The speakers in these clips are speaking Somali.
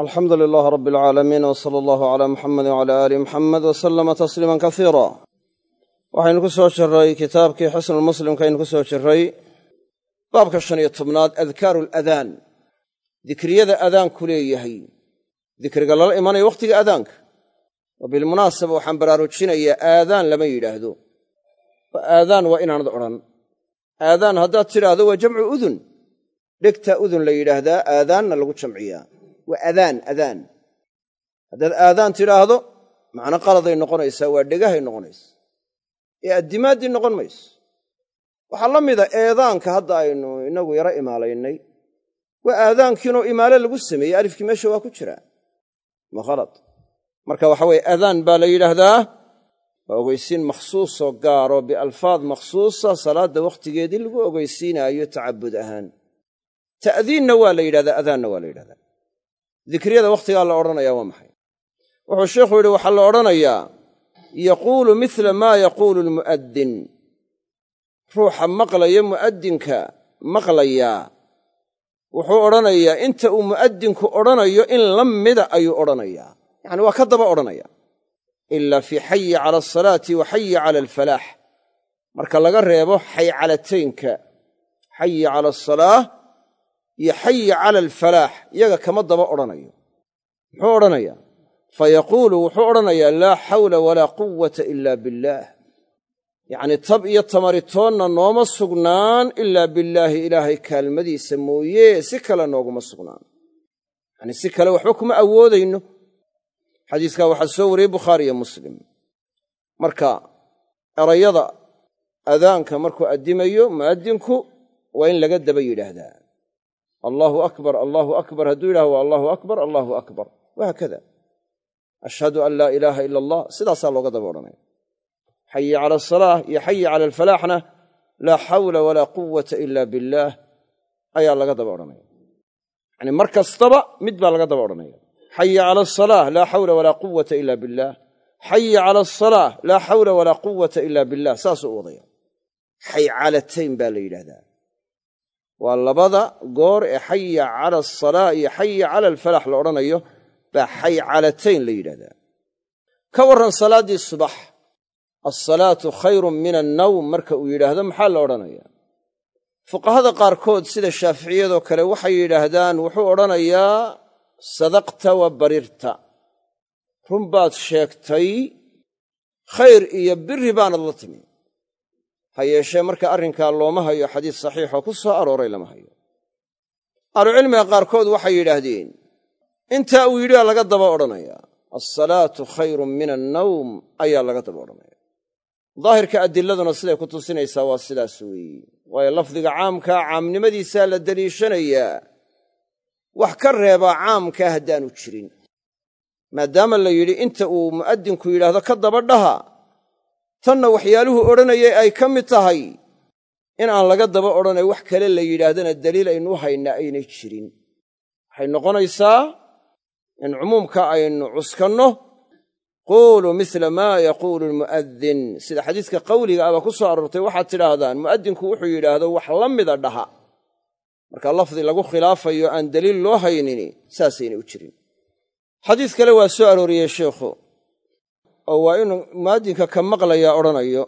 alxamdu lilaah rab alcaalamiin w sala allahu calaa muxamedi wcala aali muxamed w salama tasliiman kasiira waxaynu ku soo jirray kitaabkii xusnulmuslimka aynu ku soo jirray baabka shan iyo tobnaad adkaaru aladaan dikriyada adaanku leeyahay. Dikriga lala imanayo wakhtiga aadaanka wa bilmunaasaba waxaan baraarujinayaa aadaan lama yidhaahdo. Aadaan waa inaanad odhan. Aadaan haddaad tidhaahdo waa jamcu udun. Dhegtaa udun la yidhaahdaa aadaanna lagu jamciyaa waa adaan adaan haddaad aadaan tidhaahdo macno qaladay noqonaysaa waa dhegahay noqonaysa. Ee addimaaddii noqon mayso. Waxaa la mida eedaanka hadda aynu innagu yaro imaalaynay. Waa aadaankiinoo imaale lagu sameeyey alifkii meesha waa ku jiraa ma khalad marka waxa weye adaan baa la yidhaahdaa waa ogeysiin makhsuusoo gaaro bialfaad makhsuusa salaadda wakhtigeedii lagu ogeysiinaayo tacabud ahaan. Ta'diinna waa la yidhahdaa adaanna waa la yidhahdaa dikriyada wakhtigaa la odhanayaa waa maxay? Wuxuu sheikhu yidhi waxaa la odhanayaa yaquulu mila maa yaquulu almu'addin. Ruuxa maqlaya mu'addinka maqlayaa wuxuu odhanayaa inta uu mu'addinku odhanayo in la mida ayuu odhanayaa. Yacani waa ka daba odhanaya ila fii xayi cala asalaati wa xayi cala alfalaax. Marka laga reebo xaycalataynka xayi cala asalaah iyo xayi cala alfalaax iyaga kama daba odhanayo. Muxuu odhanayaa? Fa yaquulu wuxuu odhanayaa laa xawla walaa quwata ila billaah yacnii tab iyo tamaritoonna nooma sugnaan ilaa billaahi ilaahay kaalmadiisa mooye si kale nooguma sugnaan. Yacanii si kale waxba kuma awoodayno. Xadiiskaa waxaa soo wariyey bukhaari iyo muslim. Marka erayada adaanka markuu addimayo mu'addinku waa in laga daba yidhaahdaa allaahu akbar allaahu akbar. Hadduu yidhahdo waa allaahu akbar allaahu akbar. Wahaakada ashhadu an laa ilaaha ila allah sidaasaa looga daba odhanaya. Xayi cala asalaah iyo xayi cala alfalaaxna. Laa xawla walaa quwata ila billaah ayaa laga daba odhanaya. Yacanii mar kastaba mid baa laga daba odhanaya. Xayi cala asalaah laa xawla walaa quwata ila billaah xayi cala asalaah laa xawla walaa quwata ila billah. Saasuu u wadaya la yidhahdaa waa labada goor ee xaya cala asalaa iyo xaya cala alfalax la odhanayo baa xaycalatayn la yidhahdaa ka warran salaaddii subax alsalaatu khayrun min annawm marka uu yidhaahdo maxaa la odhanayaa? Fuqahada qaarkood sida shaaficiyadoo kale waxay yidhaahdaan wuxuu odhanayaa sadaqta wa barirta. Run baad sheegtay khayr iyo biri baanad la timi ha yeeshee marka arrinkaa looma hayo xadiis saxiixoo ku soo arooray lama hayo. Ahlucilmiga qaarkood waxay yidhaahdeen intaa uu yidhi aa laga daba odhanayaa alsalaatu khayrun min annawm ayaa laga daba odhanaya. Daahirka adiladuna siday ku tusinaysaa waa sidaas weeye. Waayo lafdiga caamkaa caamnimadiisaa la deliishanayaa. Wax ka reebaa caamkaa haddaanu jirin. Maadaama la yidhi inta uu mu'addinku yidhaahdo ka daba dhaha tanna waxyaaluhu odhanayay ay ka mid tahay. In aan laga daba odhanay wax kale la yidhaahdana daliil aynu haynaa aynay jirin. Waxay noqonaysaa in cumuumka aynu cuskanno. Quuluu mila maa yaquulu almu'addin. Sida xadiiska qawliga aba ku soo aroortay waxaad tidhaahdaan mu'addinku wuxuu yidhaahdo wax la mida dhaha. Marka lafdi lagu khilaafayo aan daliil loo haynini saasaynay u jirin. Xadiis kale waa soo arooriyey sheikhu oo waa inuu mu'addinka ka maqlayaa odhanayo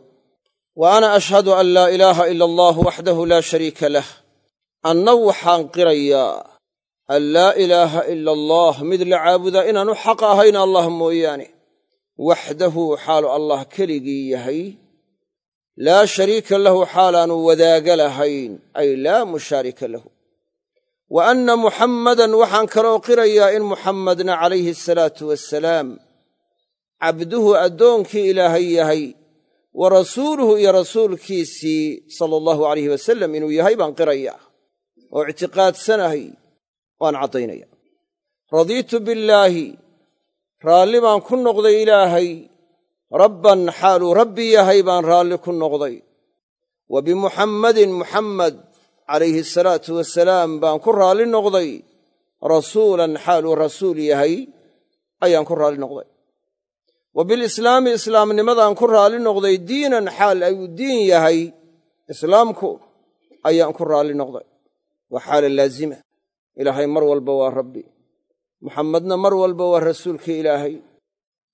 wa ana ashhadu an laa ilaaha ila allah waxdahu laa shariika lah anna waxaan qirayaa an laa ilaaha ila allah mid la caabudaa inaanu xaq ahayn allah mooyaane. Waxdahu xaalu allah keligii yahay laa shariika lahu xaalaanu wadaaga lahayn ay laa mushaarika lahu. Wa anna muxammadan waxaan kaloo qirayaa in muxammadna calayhi asalaatu wassalaam cabduhu addoonkii ilaahay yahay wa rasuuluhu iyo rasuulkiisii sala allahu alayh wasalam inuu yahay baan qirayaa oo ictiqaadsanahay waan caddaynaya. Radiitu billaahi raalli baan ku noqday ilaahay rabban xaaluu rabbi yahay baan raalli ku noqday. Wa bimuxammadin muxammed calayhi asalaatu wasalaam baan ku raalli noqday rasuulan xaaluu rasuul yahay ayaan ku raalli noqday wa bilislaami islaamnimadaan ku raalli noqday diinan xaal ayuu diin yahay. Islaamku ayaan ku raalli noqday. Waa xaala laazima. Ilaahay mar walba waa rabbi. Muxammadna mar walba waa rasuulkii ilaahay.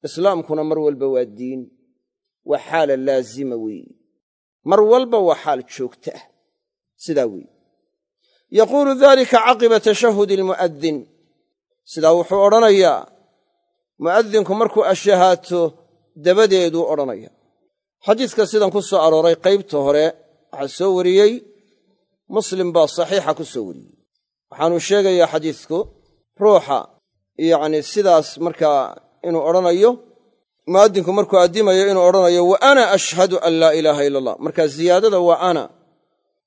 Islaamkuna mar walba waa diin. Waa xaala laazima weeye mar walba waa xaal joogta ah. Sidaa weeye yaquulu dalika caqiba tashahudi almu'adin sidaa wuxuu odhanayaa mu'adinku markuu ashahaato dabadeeduu odhanaya. Xadiiska sidan ku soo arooray qaybta hore waxaa soo wariyey muslim baa saxiixa ku soo wariyey. Waxaanuu sheegayaa xadiisku ruuxa yacni sidaas markaa inuu odhanayo mu'adinku markuu addimayo inuu odhanayo wa ana ashhadu an laa ilaaha ila allah marka ziyaadada waa ana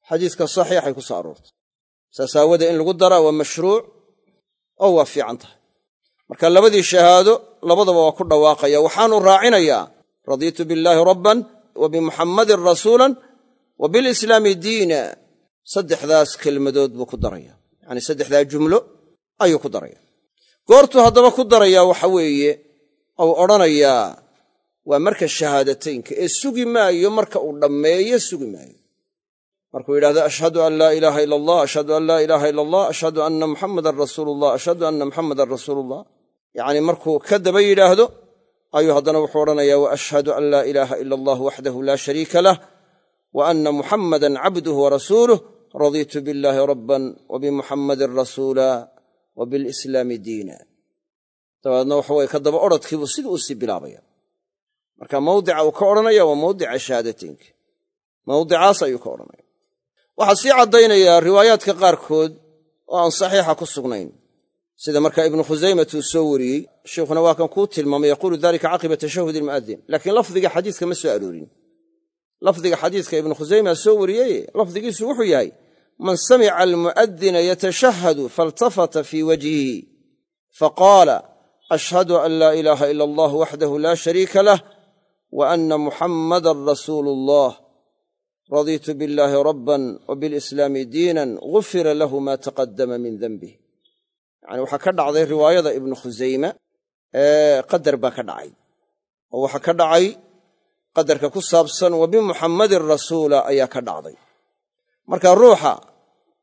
xadiiska saxiixay ku soo aroortay. Saas aawadee in lagu daraa waa mashruuc oo waa fiican tahay marka labadii shahaado labadaba waa ku dhawaaqaya. Waxaanu raacinayaa radiitu billaahi rabban wa bimuxammadin rasuulan wa bilislaami diina. Saddexdaas kelmadood buu ku daraya. Yacanii saddexdaa jumlo ayuu ku daraya. Goortuu haddaba ku darayaa waxa weeye ou odhanayaa waa marka shahaadataynka ee sugi maayo marka uu dhammeeyo sugi maayo. Markuu yidhahdo ashhadu an laa ilaaha ila allah ashhadu an laa ilaaha ila allah ashhadu anna muxammadan rasuulullah ashhadu anna muxammadan rasuulullah yacnii markuu ka daba yidhaahdo ayuu haddana wuxuu odhanayaa wa ashhadu an laa ilaaha ila allah waxdahu laa shariika lah wa anna muxammadan cabduhu wa rasuuluh radiitu billaahi rabban wa bimuxammadin rasuula wa bilislaami diina. Dabeedna waxa weye ka daba odradkiibuu sida u sii bilaabaya. Marka mawdica uu ka odhanaya waa mawdica shahaadateynka mawdicaas ayuu ka odhanaya waxaa sii caddaynayaa riwaayaadka qaarkood oo aan saxiixa ku sugnayn sida markaa ibnu khusaymat uu soo wariyey sheikhuna waa kan kuu tilmaamay yaquulu dalika caqiba tashahudi almu'adin laakiin lafdiga xadiiska ma soo aroorin. Lafdiga xadiiska ibnu khusayma soo wariyey lafdigiisu wuxuu yahay man samica almu'adina yatashahadu faltafata fii wajhihi faqaala ashhadu an laa ilaaha ila allah waxdahu laa shariika lah wa anna muxammadan rasuulu allah radiitu billaahi rabban wa bilislaami diinan gufira lahu ma taqaddama min denbih yacani waxaa ka dhacday riwaayada ibnu khusayma ee qadar baa ka dhacay. Oo waxaa ka dhacay qadarka ku saabsan wa bimuxammadin rasuula ayaa ka dhacday. Marka ruuxa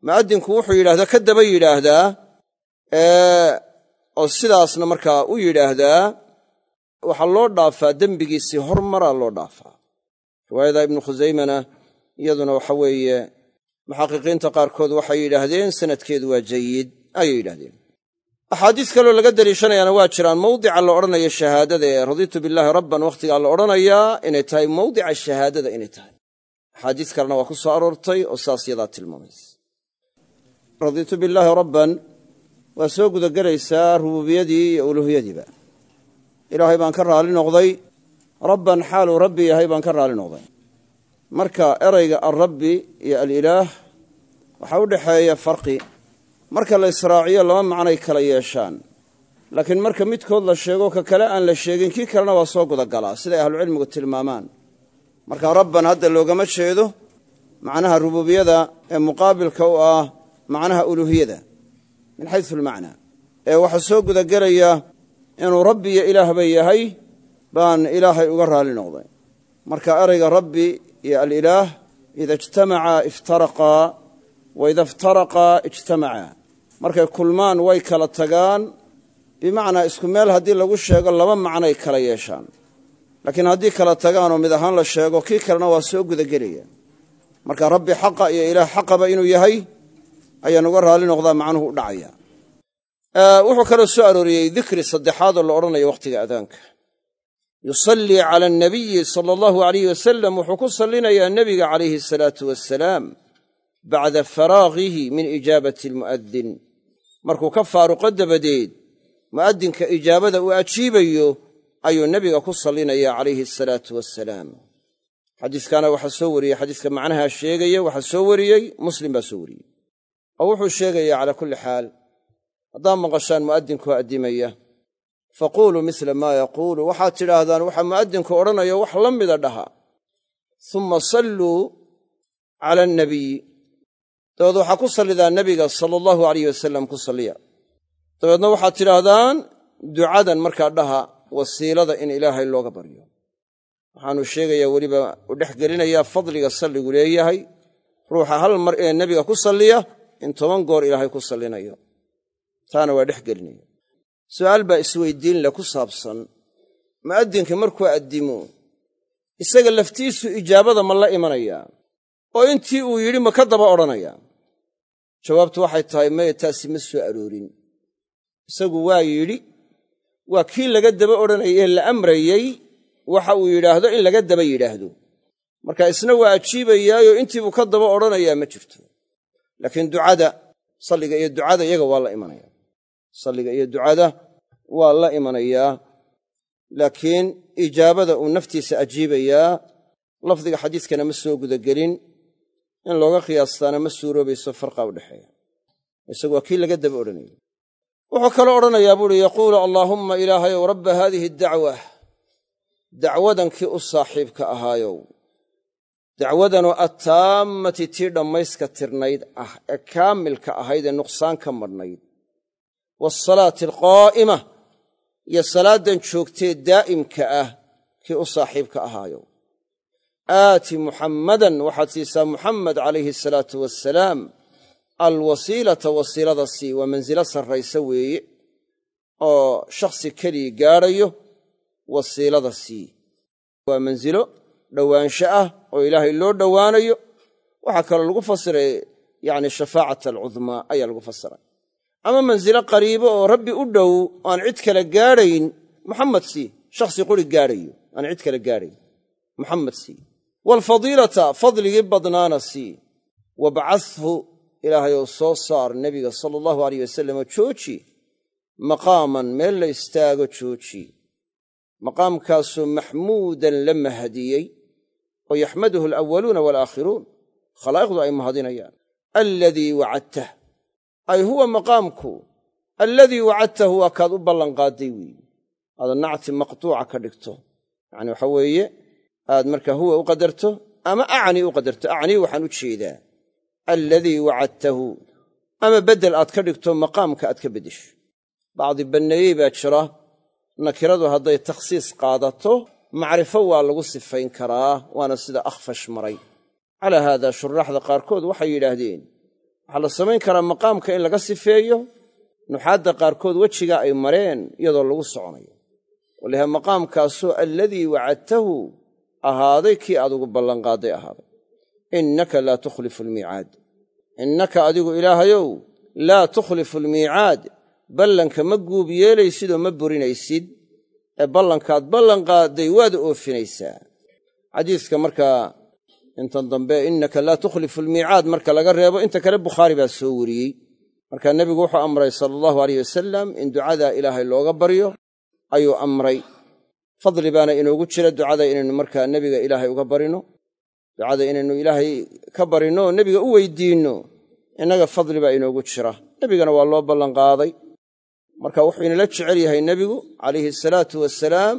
mu'addinku wuxuu yidhahdaa ka daba yidhaahdaa oo sidaasna markaa u yidhaahdaa waxaa loo dhaafaa dembigiisii hormaraa loo dhaafaa. Riwaayada ibnu khusaymana iyaduna waxa weeye muxaqiqiinta qaarkood waxay yidhaahdeen sanadkeedu waa jayid ayay yidhahdeen axaadiis kaloo laga deliishanayaana waa jiraan mawdica la odhanayo shahaadada ee radiitu billaahi rabban wakhtigaa la odhanayaa inay tahay mawdica shahaadada inay tahay. Axaadiis kalena waa ku soo aroortay oo saas yadaa tilmaamaysa. Radiitu billaahi rabban waa soo gudagelaysaa rububiyadii iyo uluuhiyadiiba ilaahay baan ka raali noqday rabban xaaluu rabbi yahay baan ka raali noqday. Marka erayga alrabbi iyo alilaah waxaa u dhexeeya farqi marka la israaciyo laba macnay kala yeeshaan. Laakiin marka midkood la sheego ka kale aan la sheegin kii kalena waa soo gudagalaa siday ahlucilmigu tilmaamaan. Marka rabban hadda loogama jeedo macnaha rububiyada ee muqaabilka u ah macnaha uluuhiyada min xaysu almacnaa ee waxaa soo gudagelaya inuu rabbi iyo ilaahba yahay baan ilaahay uga raali noqday. Marka erayga rabbi iyo alilaah ida ijtamacaa iftaraqaa wa ida iftaraqaa ijtamacaa markay kulmaan way kala tagaan bimacnaa isku meel haddii lagu sheego laba macnay kala yeeshaan. Laakiin haddii kala tagaanoo mid ahaan la sheego kii kalena waa soo gudagelaya. Marka rabbi xaqa iyo ilaah xaqaba inuu yahay ayaan uga raali noqdaa macnuhu u dhacaya. Wuxuu kaloo soo arooriyey dikri saddexaadoo la odhanayo wakhtiga adaanka yusallii cala anabiyi sala allahu alayh wasalam wuxuu ku sallinayaa nebiga calayhi asalaatu wasalaam bacda faraagihi min ijaabati almu'adin markuu ka faaruqo dabadeed mu'addinka ijaabada uu ajiibayo ayuu nebiga ku sallinaya calayhi asalaatu wasalaam xadiiskaana waxaa soo wariyey xadiiska macnaha sheegaya waxaa soo wariyey muslim baa soo wariyey. Oo wuxuu sheegaya calaa kulli xaal haddaad maqashaan mu'addinkoo addimaya faquuluu misla maa yaquulu. Waxaad tidhaahdaan waxaa mu'addinku odhanayo wax la mida dhaha summa salluu cala annabiyi dabeed waxaa ku sallidaa nebiga sala allahu alayh wasalam ku salliya. Dabeedna waxaad tidhaahdaan ducadan markaa dhaha wasiilada in ilaahay looga baryo. Waxaanu sheegayaa weliba u dhex gelinayaa fadliga salligu leeyahay. Ruuxa hal mar ee nebiga ku salliya in toban goor ilaahay ku sallinayo. Taana waa dhex gelinaya su'aal baa isweydiin leh ku saabsan mu'addinka markuu addimo isaga laftiisu ijaabada ma la imanayaa oo intii uu yidhi ma ka daba odhanayaa jawaabtu waxay tahay maya taasi ma soo aroorin. Isagu waa yidhi waa kii laga daba odhanayee la amrayey waxa uu yidhaahdo in laga daba yidhaahdo. Marka isna waa ajiibayaayo intiibuu ka daba odhanayaa ma jirto. Laakiin ducada salliga iyo ducada iyaga waa la imanaya. Salliga iyo ducada waa la imanayaa laakiin ijaabada uu naftiisa ajiibayaa lafdiga xadiiskana ma soo gudagelin in looga qiyaastaana ma suuroobayso farqa u dhexeeya. Isagu waa kii laga daba odhanayay. Wuxuu kaloo odhanayaa buuhi yaquulu allaahumma ilaahayow rabba haadihi dacwa. Dacwadankii u saaxiibka ahaayow dacwadanoo attaammati tii dhammayska tirnayd ah ee kaamilka ahayd ee nuqsaan ka madhnayd waasalaati alqaa'ima iyo salaaddan joogtee daa'imka ah kii u saaxiibka ahaayow aati muxammadan waxaad siisaa muxammed calayhi asalaatu wassalaam alwasiilata wasiilada sii waa mansilo sarraysa weeye oo shakhsi keligii gaadhayo wasiilada sii. Waa mansilo dhowaansho ah oo ilaahay loo dhowaanayo. Waxaa kaloo lagu fasiray yacni shafaacat alcudmaa ayaa lagu fasiray. Ama mansilo qariibo oo rabbi u dhow aan cid kale gaadhayn muxamed sii shakhsi quri gaadhayo aan cid kale gaadhayn muxamed sii waalfadiilata fadligii badnaana sii wabcathu ilaahayou soo saar nebiga sala allahu alayh wasalamoo jooji maqaaman meel la istaago jooji maqaamkaasoo maxmuudan la mahadiyey oo yaxmaduhu alawaluuna waalaakhiruun khalaa'iqdu ay mahadinayaan alladii wacadtah ay huwa maqaamku alladii wacadtahu waa kaad u ballanqaadday weeye aad nacti maqtuuca ka dhigto yacni waxa weeye aad markaa huwa u qadarto ama acni u qadarto. Acnii waxaan u jeedaa alladii wacadtahu. Ama beddel aad ka dhigto maqaamka aad ka beddesho. Bacdi banneeyey baa jira nakiradu hadday takhsiis qaadato macrifo waa lagu sifayn karaa waana sida akhfash maray. Calaa haada shuraaxda qaarkood waxay yidhaahdeen waxaa la samayn karaa maqaamka in laga sifeeyo? Nuxaadda qaarkood wejiga ay mareen iyadoo lagu soconayo. Walaha maqaamkaasoo alladii wacadtahu ahaaday kii aad ugu ballanqaadday ahaaday. Innaka laa tukhlifu almiicaad. Innaka adigu ilaahayow laa tukhlifu almiicaad. Ballanka ma guub yeelaysidoo ma burinaysid. Ee ballankaad ballanqaadday waad oofinaysaa. Xadiiska markaa intan dambe innaka laa tukhlifu almiicaad marka laga reebo inta kale bukhaari baa soo wariyey. Markaa nebigu wuxuu amray sala allahu aleyh wasalam in ducadaa ilaahay looga baryo ayuu amray fadli baana inoogu jira ducada inaynu markaa nebiga ilaahay uga barino ducada inaynu ilaahay ka barinno oo nebiga u weydiinno innaga fadli baa inoogu jira. Nebigana waa loo ballanqaaday. Marka wuxuu inala jecel yahay nebigu calayhi asalaatu wasalaam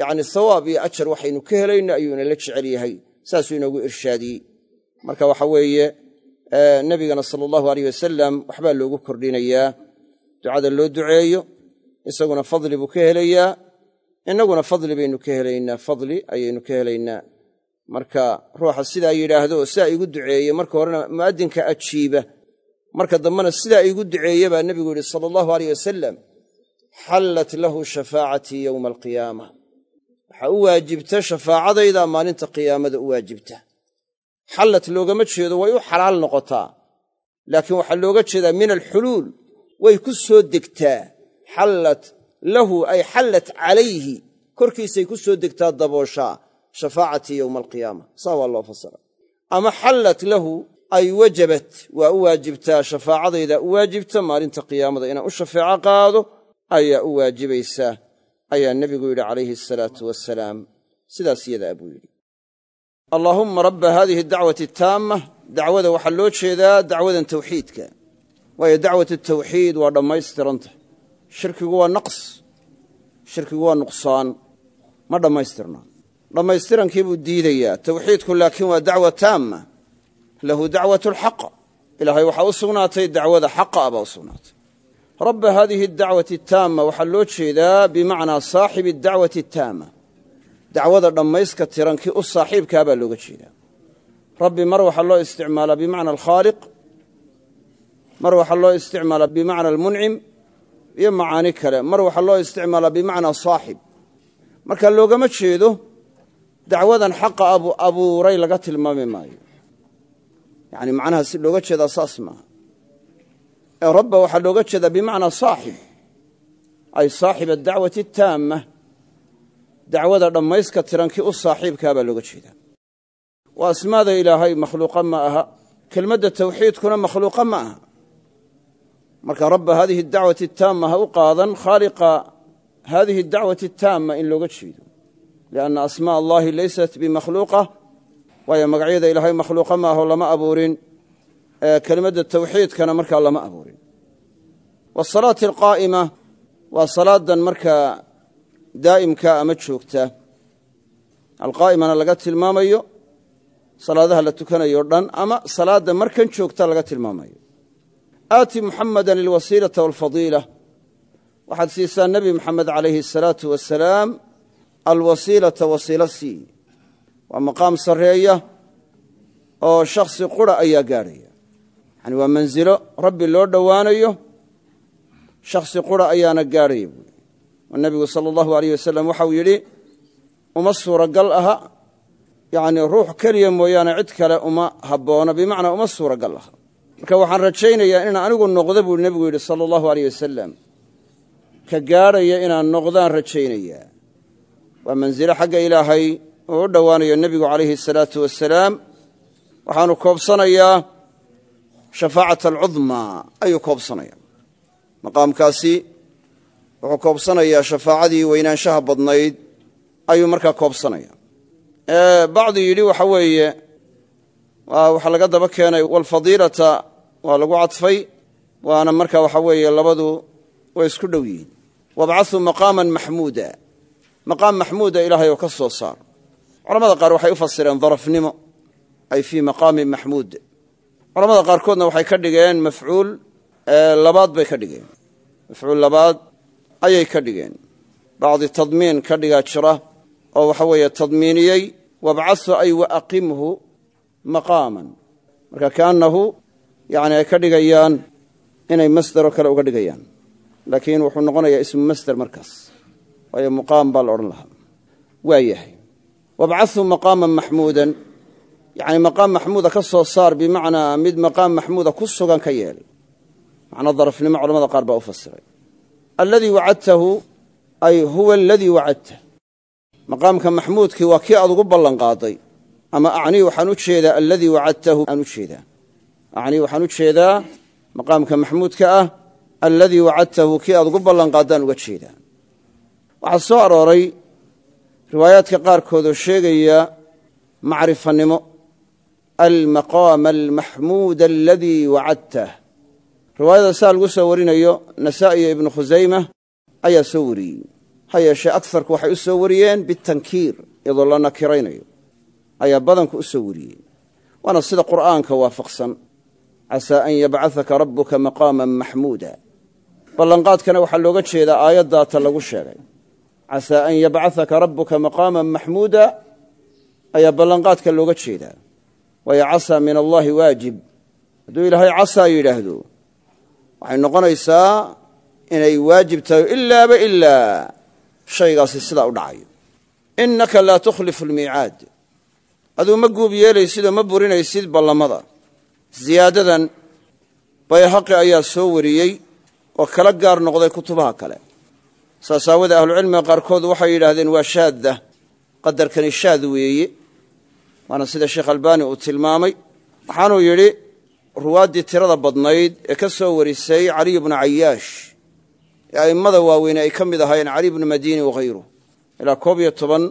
yacni thawaab iyo ajar waxaynu ka helayno ayuu inala jecel yahay saasuu inoogu irshaadiyey. Marka waxa weeye nebigana sala allahu aleyh wasalam waxbaa loogu kordhinayaa. Ducada loo duceeyo isaguna fadli buu ka helayaa innaguna fadli baynu ka helaynaa fadli ayaynu ka helaynaa. Marka ruuxa sidaa yidhaahdo oo sidaa igu duceeye marka horena mu'addinka ajiiba. Marka dambena sidaa iigu duceeye baa nebigu yidhi sala allahu aleyh wasalam xallat lahu shafaacatii yowma alqiyaama. Waxaa u waajibta shafaacadaydaa maalinta qiyaamada u waajibta. Xallat loogama jeedo way u xalaal noqotaa. Laakiin waxaa looga jeedaa min alxuluul way ku soo degtaa. Xallat lahu ay xallat calayhi. Korkiisay ku soo degtaa dabooshaa shafaacatii yowma alqiyaama saa waa loo fasira ama xallat lahu ay wajabat waa u waajibtaa shafaacadaydaa u waajibta maalinta qiyaamada. Inaan u shafeeco qaado ayaa u waajibaysaa ayaa nebigu yidhi calayhi asalaatu wasalaam sidaas yadaa buu yidhi. Allaahumma rabba haadihi dacwati ataamma dacwada waxaa loo jeedaa dacwadan tawxiidka. Waayo dacwat tawxiid waa dhammaystiranta shirkigu waa naqs shirkigu waa nuqsaan. Ma dhammaystirna dhammaystirankii buu diidayaa. Tawxiidku laakiin waa dacwa taamma. Lahu dacwat alxaq ilaahay waxaa u sugnaatay dacwada xaqa baa u sugnaatay. Rabba haadihi adacwati ataamma waxaa loo jeedaa bimacnaa saaxibi adacwati ataamma dacwada dhammayska tirankii u saaxiibkaa baa looga jeedaa. Rabbi mar waxaa loo isticmaalaa bimacna alkhaaliq. Mar waxaa loo isticmaalaa bimacna almuncim iyo macaani kale. Mar waxaa loo isticmaalaa bimacnaa saaxib. Marka loogama jeedo dacwadan xaqa abu abuuray laga tilmaami maayo. Yani macnaha si looga jeedaa saas maaha. Ee rabba waxaa looga jeedaa bimacnaa saaxib. Ay saaxib adacwati ataamma dacwada dhammayska tiran kii u saaxiibkaa baa looga jeedaa. Waa asmaada ilaahay makhluuqa ma aha. Kelmadda tawxiidkuna makhluuqa ma aha marka rabba haadihi dacwati ataamma ha u qaadan. Khaaliqa haadihi dacwati ataamma in looga jeedo. Lianna asmaa allahi laysat bimakhluuqa waayo magacyada ilaahay makhluuqa ma aho lama abuurin. Kelimadda tawxiidkana markaa lama abuurin. Wasalaati alqaa'ima waa salaadan markaa daa'imka ama joogta. Alqaa'imana laga tilmaamayo salaadaha la tukanayo dhan ama salaadda markan joogta laga tilmaamayo aati muxamadan ilwasiilata walfadiila. Waxaad siisaa nebi moxamed calayhi asalaatu wasalaam alwasiilata wasiilo sii. Waa maqaam sarreeya oo shakhsi qura ayaa gaadhaya yani waa mansilo rabbi loo dhowaanayo shakhsi qura ayaana gaadhaya buui oo nebigu sala allahu aleyh wasalam waxau yidhi uma suuragal aha. Yacni ruux keliya mooyaane cid kale uma habboona bimacnaa uma suuragal aha marka waxaan rajaynayaa inaan anigu noqdo buu nebigu yidhi sala allahu aleyh wasalam ka gaadhaya inaan noqdaan rajaynayaa. Waa mansilo xagga ilaahay uu u dhowaanayo nebigu calayhi asalaatu wasalaam waxaanu koobsanayaa shafaacata alcudmaa ayuu koobsanaya maqaamkaasi wuxuu koobsanayaa shafaacadii weynaanshaha badnayd ayuu markaa koobsanaya bacdi yidhi waxa weeye waxaa laga daba keenay walfadiilata waa lagu cadfay waana marka waxa weeye labadu way isku dhow yihiin. Wabcahuu maqaaman maxmuuda. Maqaam maxmuuda ilaahay oo ka soo saar culamada qaar waxay u fasireen darafnimo ay fii maqaamin maxmuud. Culamada qaarkoodna waxay ka dhigeen mafcuul labaad bay ka dhigeen. Mafcuul labaad ayay ka dhigeen. Bacdi tadmiin ka dhigaa jira oo waxa weeye tadmiiniyey wabcahu ay waaqimhu maqaaman. Marka kaannahu yani ay ka dhigayaan inay masderoo kale uga dhigayaan. Laakiin wuxuu noqonayaa ismu masder markaas. Waayo muqaam baa la odhan lahaa. Waa yahay. Maqaaman maxmuudan. Yani maqaam maxmuuda ka soo saar bimacnaa mid maqaam maxmuuda ku sugan ka yeel. Macna darafnimo culamada qaar baa u fasiray. Alladii wacadtahu ay huwa aladii wacadta. Maqaamka maxmuudkii waa kii aad ugu ballanqaaday ama acnii waxaan u jeedaa alladii wacadtahu aan u jeedaa acnii waxaan u jeedaa maqaamka maxmuudka ah alladii wacadtahu kii aad ugu ballanqaaddaan uga jeedaa. Waxaa soo arooray riwaayaadka qaarkood oo sheegaya macrifanimo almaqaama almaxmuuda aladii wacadtah riwaayada saa lagu soo warinayo nasaa'i iyo ibnu khusayma ayaa soo wariyey. Ha yeeshee akarku waxay u soo wariyeen bitankiir iyadoo la nakiraynayo. Ayaa badanku u soo wariyey. Waana sida qur'aanka waafaqsan casaa an yabcahaka rabbuka maqaaman maxmuuda ballanqaadkana waxaa looga jeedaa aayaddaata lagu sheegay casaa an yabcahaka rabbuka maqaaman maxmuuda ayaa ballanqaadka looga jeedaa waayo casaa min allaahi waajib hadduu ilaahay casaa yidhaahdo waxay noqonaysaa inay waajib tahay ilaaba ilaa shaygaasi sidaa u dhacayo innaka laa tukhlifu almiicaad aduu ma guub yeelaysidoo ma burinaysid ballamada ziyaadadan bayhaqi ayaa soo wariyey oo kala gaar noqday kutubaha kale. Saas aawadee ahlucilmiga qaarkood waxay yidhaahdeen waa shaadda qadarkani shaad weeye waana sida sheekh albaani uu tilmaamay. Waxaanuu yidhi ruwaaddii tirada badnayd ee ka soo warisay caliy bnu cayaash ee a'immada waaweyne ay ka mid ahaayeen cali bnu madiini wakhayruh ilaa koob iyo toban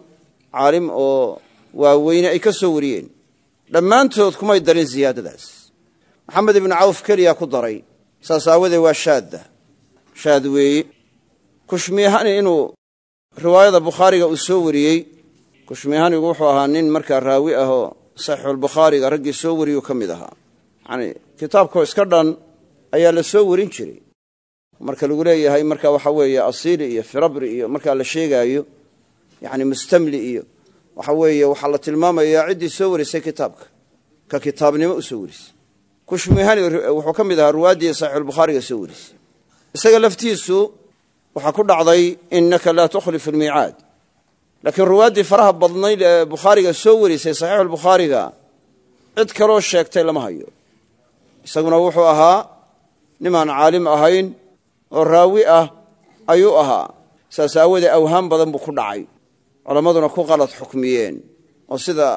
caalim oo waaweyne ay ka soo wariyeen. Dhammaantood kumay darin ziyaadadaas maxamed ibnu cawf keliyaa ku daray. Saas aawadee waa shaadda. Shaad weeye kushmihani inuu riwaayada bukhaariga uu soo wariyey kushmihanigu wuxuu ahaa nin markaa raawi ah oo saxiixulbukhaariga raggii soo wariyuu ka mid ahaa. Yani kitaabkoo iska dhan ayaa la soo warin jiray. Marka lagu leeyahay marka waxa weeye asiili iyo firabri iyo markaa la sheegaayo yani mustamli iyo waxa weeye waxaa la tilmaamayaa ciddii soo warisay kitaabka. Ka kitaabnimo u soo warisay kushmihani wuxuu ka mid ahaa ruwaaddii saxiixulbukhaariga soo warisay isaga laftiisu waxaa ku dhacday innaka laa tukhlifu almiicaad. Laakiin ruwaaddii faraha badnayd ee bukhaariga soo warisay saxiixulbukhaariga cid kaloo sheegtay lama hayo. Isaguna wuxuu ahaa nimaan caalim ahayn oo raawi ah ayuu ahaa. Saas aawoodee awhaam badan buu ku dhacay. Culammaduna ku qalad xukmiyeen oo sida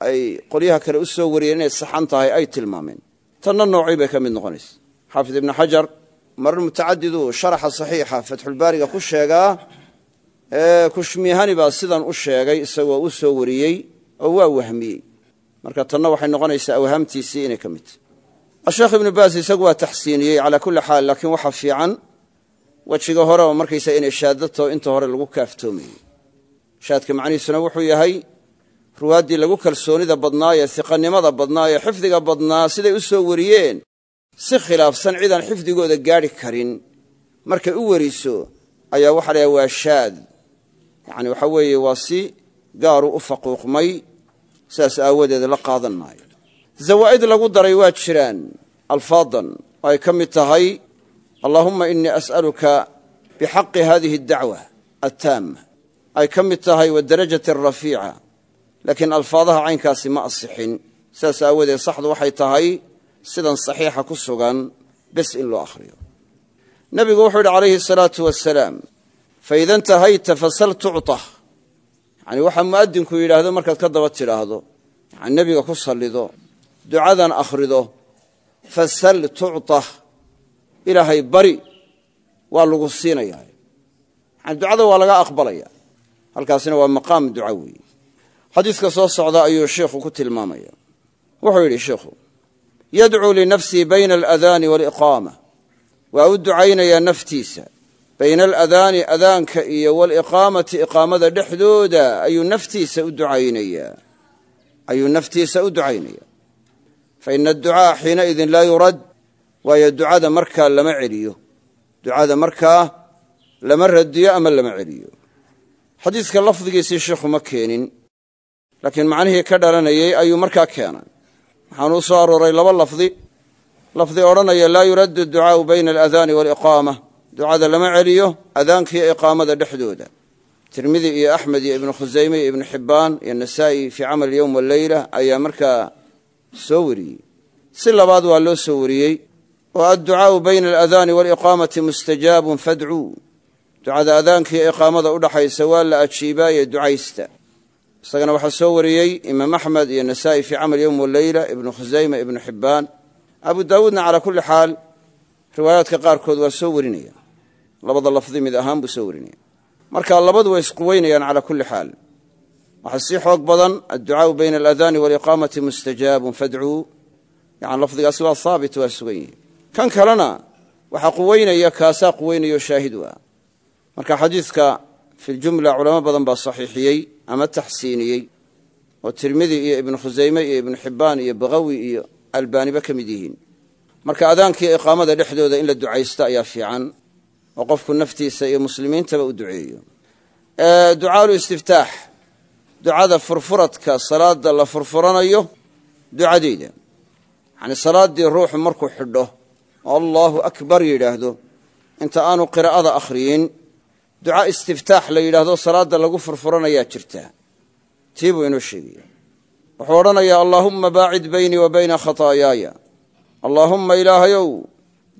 ay qolyaha kale u soo wariyeen inay saxan tahay ay tilmaameen tanna noocii bay ka mid noqonaysa. Xaafid ibnu xajar marar mutacadiduu sharaxa saxiixa fatxulbaariga ku sheegaa kushmihani baa sidan u sheegay isagoo u soo wariyey oo waa wahmiyey. Marka tanna waxay noqonaysaa awhaamtiisii inay ka mid tahy asheekh ibnu baas isagu waa taxsiiniyey calaa kulli xaal laakiin waxaa fiican wejiga hore oo markaysa inay shaadato inta hore lagu kaaftoomayey shaadka macnihiisuna wuxuu yahay ruwaaddii lagu kalsoonida badnaa ee siqanimada badnaa ee xifdiga badnaa siday u soo wariyeen si khilaafsan cidaan xifdigooda gaadhi karin. Markay u weriso ayaa waxa la waa shaad. Yacani waxaa weeye waa si gaaru u faquuqmay sidaas aawadeed la qaadan maayo zawaa'id lagu daray waa jiraan alfaadan oo ay ka mid tahay allaahumma inii as'aluka bixaqi hadihi addacwa attaama ay ka mid tahay wadarajati arafiica laakiin alfaadaha caynkaasi ma asixin. Sidaas aawadeed saxdu waxay tahay sidan saxiixa ku sugan bes in loo akhriyo. Nebigu wuxuu yidhi calayhi asalaatu wasalaam faida intahayta fasal tucطa yani waxaa mu'adinku yidhaahdo markaad ka daba tidhaahdo yani nebiga ku sallido ducadan akhrido fasal tucطa ilaahay bari waa lagu siinaya yani ducada waa laga aqbalaya. Halkaasina waa maqaam duca weeye xadiiska soo socda ayuu sheikhu ku tilmaamaya. Wuxuu yidhi sheikhu yadcuu linafsii bayna aladaani waaliqaama waa u ducaynayaa naftiisa bayna aladaani adaanka iyo waaliqaamati iqaamada dhexdooda ayuu naftiisa u ducaynayaa. Ayuu naftiisa u ducaynayaa. Fa ina adducaa'a xiinaidin laa yurad waayo ducada markaa lama celiyo. Ducada markaa lama radiyo ama lama celiyo. Xadiiska lafdigiisii sheikhu ma keenin laakiin macnihii ka dhalanayey ayuu markaa keenay. Waxaanuu soo arooray laba lafdi. Lafdi odhanaya laa yuraddu ducaau bayna aladaani waaliqaama ducada lama celiyo adaankiiyo iqaamada dhexdooda. Tirmidi iyo axmed iyo ibnu khusayme iyo ibnu xibbaan iyo nasaa'i fii camal yowm waleyla ayaa markaa soo wariyey. Si labaad waa loo soo wariyey. Oo adducaau bayna aladaani waaliqaamati mustajaabun fadcuu. Ducada adaankiiyo iqaamada udhaxaysa waa la ajiibaaye ducaysta isagana waxaa soo wariyey imaam axmed iyo nasaa'i fii camal yowm waleyla ibnu khusayme ibnu xibbaan. Abu daawuudna calaa kulli xaal riwaayaadka qaarkood waa soo warinaya. Labada lafdi mid ahaan buu soo warinaya. Marka labadu way isquweynayaan calaa kulli xaal. Waxaa sii xoog badan adducaau bayna aladaani waaliqaamati mustajaabun fadcuu. Yani lafdigaasi waa haabit waa sugan yihi kan kalena waxaa quweynaya kaasaa quweynayo shaahid u marka xadiidka fi ljumla culamo badan baa saxiixiyey ama taxsiiniyey oo tirmidi iyo ibnu khusayme iyo ibnu xibbaan iyo bakawi iyo albaaniba ka mid yihiin. marka adaankii iqaamada dhexdooda in la ducaysto ayaa fiican oo qofku naftiisa iyo muslimiintaba u duceeyo ducaalu istiftaax ducada furfuradka salaada la furfuranayo ducadeyda yani salaaddii ruuxu markuu xidho oo allaahu akbar yidhaahdo inta aanu qiraa'ada akhriyin duca istiftaax la yidhaahdo salaadda lagu furfuranayaa jirtaa tii buu inoo sheegaya wuxuu odhanayaa allaahumma baacid baynii wa bayna khataayaaya allaahumma ilaahayow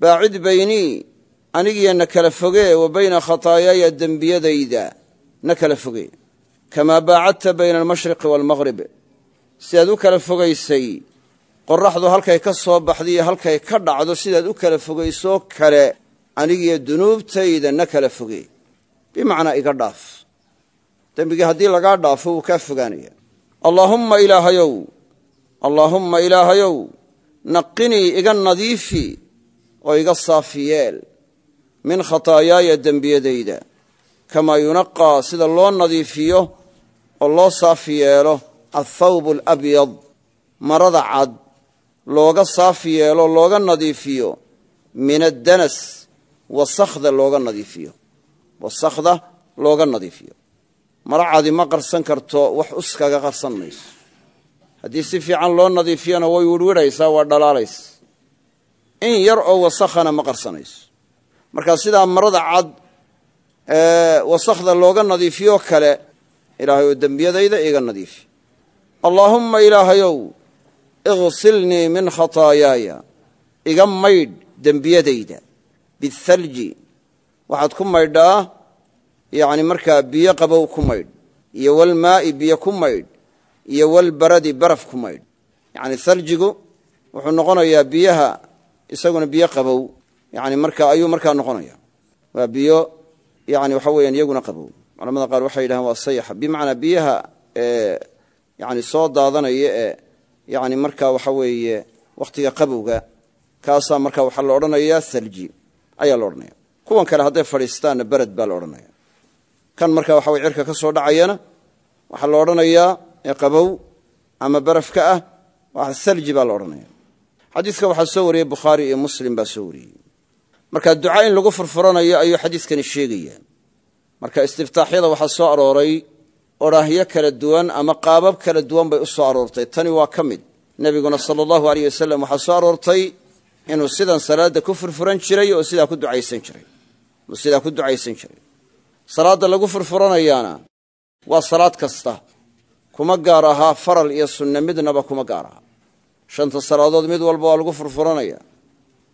baacid baynii anigiyo na kala fogee wa bayna khataayaaya dembiyadayda na kala fogee kamaa baacadta bayna almashriqi waalmaqrib sidaad u kala fogaysay qorraxdu halkay ka soo baxda iyo halkay ka dhacdo sidaad u kala fogaysoo kale anigiyo dunuubtayda na kala fogee bimacnaa iga dhaaf. Dembigii haddii lagaa dhaafo wuu kaa fogaanaya. Allaahumma ilaahayow allaahumma ilaahayow naqinii iga nadiifi oo iga saafi yeel min khataayaaya dembiyadayda kamaa yunaqaa sida loo nadiifiyo oo loo saafi yeelo athawbu alabyad marada cad looga saafi yeelo looga nadiifiyo min addanas wasakhda looga nadiifiyo wasakhda looga nadiifiyo. Mara cadi ma qarsan karto wax uskaga qarsan mayso. Haddii si fiican loo nadiifiyana way wirhwidhaysaa waa dhalaalaysa. In yar oo wasakhana ma qarsanayso markaa sidaa marada cad wasakhda looga nadiifiyoo kale ilaahay oo dembiyadayda iga nadiifi. Allaahumma ilaahayow ighsilnii min khataayaaya iga maydh dembiyadayda. Bithalji waxaad ku maydhaa yacni markaa biyo qabow ku maydh iyo walmaa'i biyo ku maydh iyo walbaradi baraf ku maydh. Yacni thaljigu wuxuu noqonayaa biyaha isaguna biyo qabow. Yani markaa ayuu markaa noqonaya waa biyo yani waxa weeyaan iyaguna qabow. Culamada qaar waxay yidhahaan waa sayaxa bimacnaa biyaha yani soo daadanaya ee yani markaa waxa weeye wakhtiga qabowga kaasaa markaa waxaa la odhanayaa thalji. Ayaa la odhanaya kuwan kale hadday fadhiistaanna berad baa la odhanaya kan markaa waxa weye cirka ka soo dhacayana waxaa la odhanayaa qabow ama barafka ah thalji baa la odhanaya xadiiska waxaa soo wariyey bukhaari iyo muslim baa soo wariyey marka duca lagu furfuranayo ayuu xadiiskani sheegayaa. Marka istiftaaxyada waxaa soo arooray odhaahyo kala duwan ama qaabab kala duwan bay u soo aroortay. Tani waa ka mid. Nebiguna sala allahu aleyh wasalam waxaa soo aroortay inuu sidan salaadda ku furfuran jiray oo sidaa ku ducaysan jiray uu sidaa ku ducaysan jiray. Salaadda lagu furfuranayaana waa salaad kasta. Kuma gaar ahaa faral iyo sunne midnaba kuma gaar aha. Shanta salaadood mid walba waa lagu furfuranaya.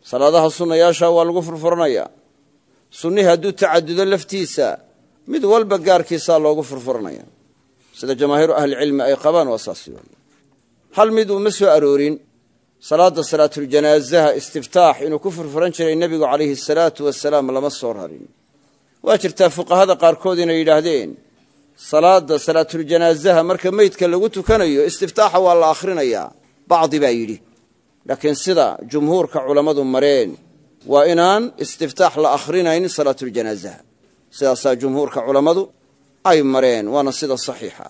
Salaadaha sunnayaasha waa lagu furfuranayaa sunnihii hadduu tacadudo laftiisa mid walba gaarkiisaa loogu furfuranaya. Sida jamaahiiru ahlicilmi ay qabaan waa saas hal mid uma soo aroorin salaadda salaatuljanaasaha istiftaax inuu ku furfuran jiray nebigu calayhi asalaatu wasalaam lama soo rarin. Waa jirtaa fuqahada qaarkood inay yidhaahdeen salaadda salaatuljanaasaha marka meydka lagu tukanayo istiftaaxa waa la akhrinayaa bacdi baa yidhi. Laakiin sida jumhuurka culammadu mareen waa inaan istiftaax la akhrinayn salaatuljanaasaha sidaasaa jumhuurka culammadu ay mareen waana sida saxiixa.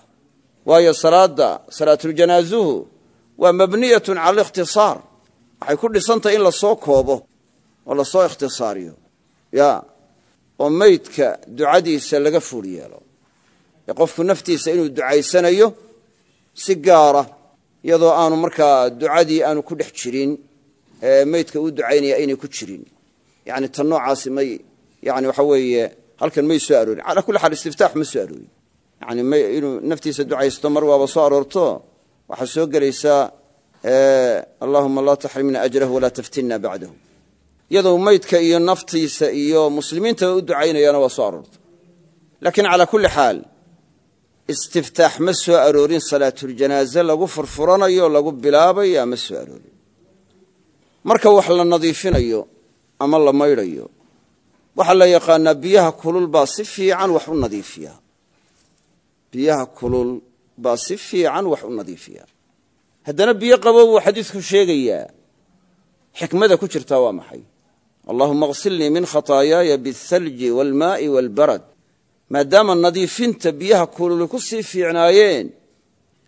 Waayo salaadda salaatuljanaazuhu waa mabniyatun cala alikhtisaar. Waxay ku dhisantahay in la soo koobo oo la soo ikhtisaariyo. Ya oo meydka ducadiisa laga fuul yeelo ee qofku naftiisa inuu ducaysanayo si gaara iyadoo aanu markaa ducadii aanu ku dhex jirin meydka uu ducaynaya aynay ku jirin. Yani tan noocaasi may yani waxa weeye halkan may soo aroorin calaa kulli xaal ma soo aroorin yani naftiisa ducaysto mar waaba soo aroorto waxaa soo gelaysaa allahuma laa taxrimna ajrahu walaa taftinna bacdahu iyadoo meydka iyo naftiisa iyo muslimiintaba u ducaynayaana waa soo aroorta laakiin calaa kulli xaal istiftaax ma soo aroorin salaatuljanaaze lagu furfuranayo lagu bilaabaya ma soo aroorin. Marka wax la nadiifinayo ama la maydhayo waxaa la yaqaanaa biyaha kulul baa si fiican wax u nadiifiya. Biyaha kulul baa si fiican wax u nadiifiya. Haddana biyo qabow buu xadiidku sheegayaa. Xikmada ku jirtaa waa maxay? Allahuma aksilnii min khataayaaya bialthalji waalmaa'i waalbarad maadaama nadiifinta biyaha kululi ku sii fiicnaayeen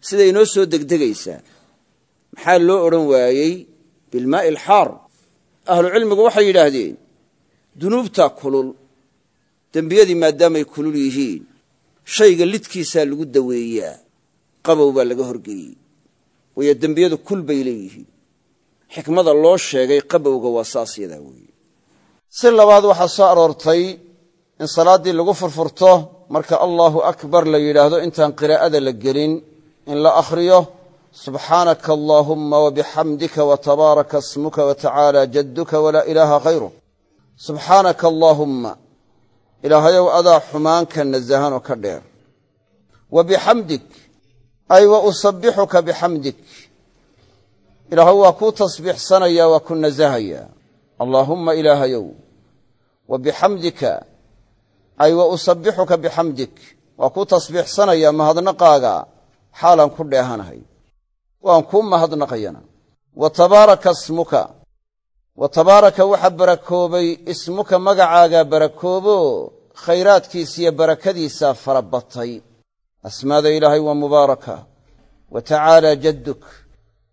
siday inoo soo degdegaysaa. Maxaa loo odhan waayey? Bilmaa'i alxaar. Ahlucilmigu waxay yidhaahdeen dunuubtaa kulul dembiyadii maadaamay kulul yihiin shayga lidkiisaa lagu daweeyaa qabow baa laga horgeeyey waayo dembiyadu kul bay leeyihiin. Xikmada loo sheegay qabowga waa saas weeye. Si labaad waxaa soo aroortay in salaaddii lagu furfurto marka allaahu akbar la yidhaahdo intaan qiraa'ada la gelin in la akhriyo subxaanaka allaahumma wabixamdika watabaaraka smuka watacaala jadduka walaa ilaaha hayruk subxaanaka allaahumma ilaahayow adaa xumaanka nasahanoo ka dheer. Wa bixamdik ay wa usabbixuka bixamdik. Ilaahu waa kuu tasbiixsanaya waa ku nasahayaa allaahumma ilaahayow wa bixamdika ay wa usabbixuka bixamdik. Waa kuu tasbiixsanaya mahadnaqaaga xaalaan ku dheehanahay. Waan kuu mahadnaqayana. Wa tabaaraka smuka wa tabaaraka waxa barakoobay ismuka magacaagaa barakoobo khayraadkiisiyo barakadiisaa fara batay asmaada ilaahay waa mubaaraka. Wa tacaalaa jadduk.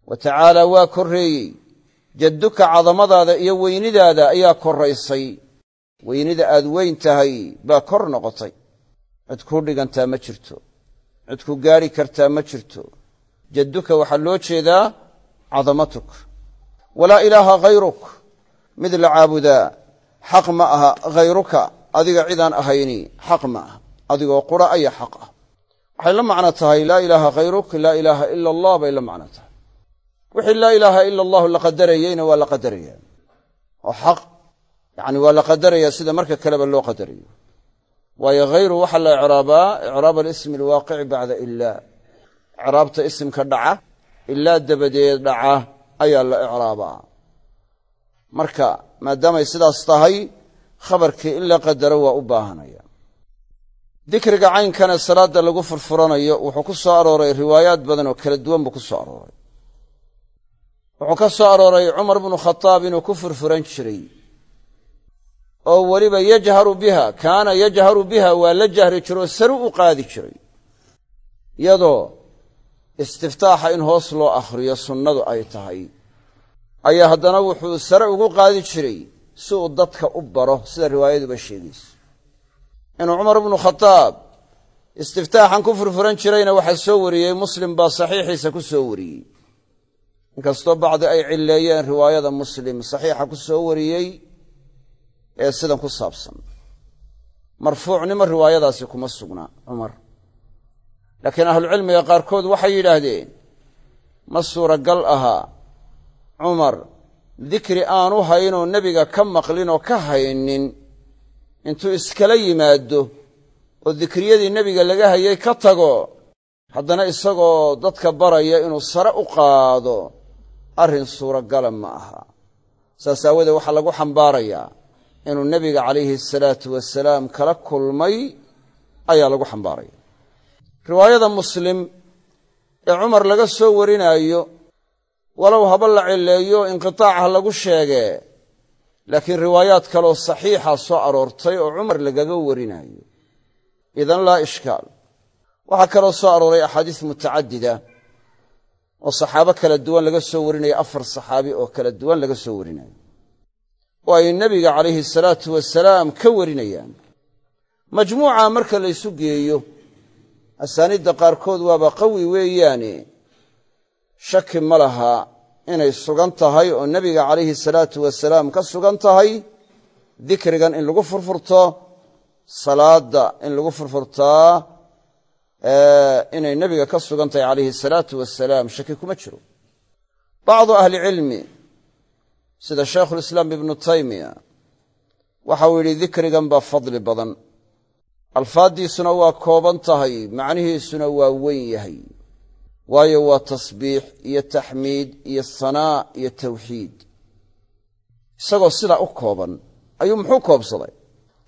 Wa tacaalaa waa korreeyey. Jadduka cadamadaada iyo weynidaada ayaa korraysay. Weynida aad weyn tahay baa kor noqotay. Cid kuu dhigantaa ma jirto. Cid ku gaadhi kartaa ma jirto. Jadduka waxaa loo jeedaa cadamatuk. Walaa ilaaha hayruk mid la caabudaa xaq ma aha hayruka adiga cidaan ahayni xaq ma ah adigoo qura aya xaq ah waxay la macno tahay laa ilaaha hayruk laa ilaaha ila allah bay la macno tahay. Wixii laa ilaaha ila allahu la qadarayeyna waa la qadaraya oo xaq yani waa la qadaraya sida marka kaleba loo qadarayo waayo hayru waxaa la icraabaa icraab alismi alwaaqici bacda ilaa icraabta isimka dhaca ilaa dabadeed dhaca ayaa la icraabaa. Marka maadaamay sidaas tahay khabarkii in la qadaro waa u baahanaya dikriga caynkana salaadda lagu furfuranayo wuxuu ku soo arooray riwaayaad badan oo kala duwan buu ku soo arooray. Wuxuu ka soo arooray cumar bnu khadaab inuu ku furfuran jiray. Oo weliba yajharu biha kaana yajharu biha waa la jahri jiroo saru u qaadi jiray. Iyadoo istiftaaxa in hoos loo akhriyo sunnadu ay tahay ayaa haddana wuxuu sare ugu qaadi jiray si uu dadka u baro sida riwaayaduba sheegayso inuu cumar bnu khadaab istiftaaxan ku furfuran jirayna waxaa soo wariyey muslim baa saxiixiisa ku soo wariyey. Inkastoo bacdi ay cilleeyeen riwaayada muslim saxiixa ku soo wariyey ee sidan ku saabsan. Marfuucnimo riwaayadaasi kuma sugna cumar. Laakiin ahlucilmiga qaarkood waxay yidhaahdeen ma suuragal ahaa cumar dikri aanu haynoo nebiga ka maqlin oo ka haynin intuu iskala yimaado oo dikriyadii nebiga laga hayay ka tago haddana isagoo dadka baraya inuu sare u qaado arrin suuragala ma aha. Saas aawoodee waxaa lagu xambaarayaa inuu nebiga calayhi asalaatu wasalaam kala kulmay ayaa lagu xambaaraya. Riwaayada muslim ee cumar laga soo warinaayo walow haba la cilleeyo inqitaaca lagu sheegee laakiin riwaayaad kaleoo saxiixa soo aroortay oo cumar lagaga warinaayo. Idan laa ishkaal. Waxaa kaloo soo arooray axaadiis mutacadida oo saxaabo kala duwan laga soo warinayo afar saxaabi oo kala duwan laga soo warinayo oo ay nebiga calayhi salaatu wasalaam ka warinayaan. Majmuuca marka laysu geeyo asaaniidda qaarkood waaba qawi weeyaane. Shaki ma laha inay sugan tahay oo nebiga calayhi salaatu wasalaam ka sugan tahay dikrigan in lagu furfurto salaadda in lagu furfurtaa inay nebiga ka sugan tahay calayhi salaatu wasalaam shaki kuma jiro. Bacdu ahlicilmi sida shaykhulislaam ibnu taymiya waxau yidhi dikrigan baa fadli badan. Alfaaddiisuna waa kooban tahay macnihiisuna waa weyn yahay waayo waa tasbiix iyo taxmiid iyo sanaa iyo tawxiid. Isagoo sidaa u kooban ayuu muxuu koobsaday?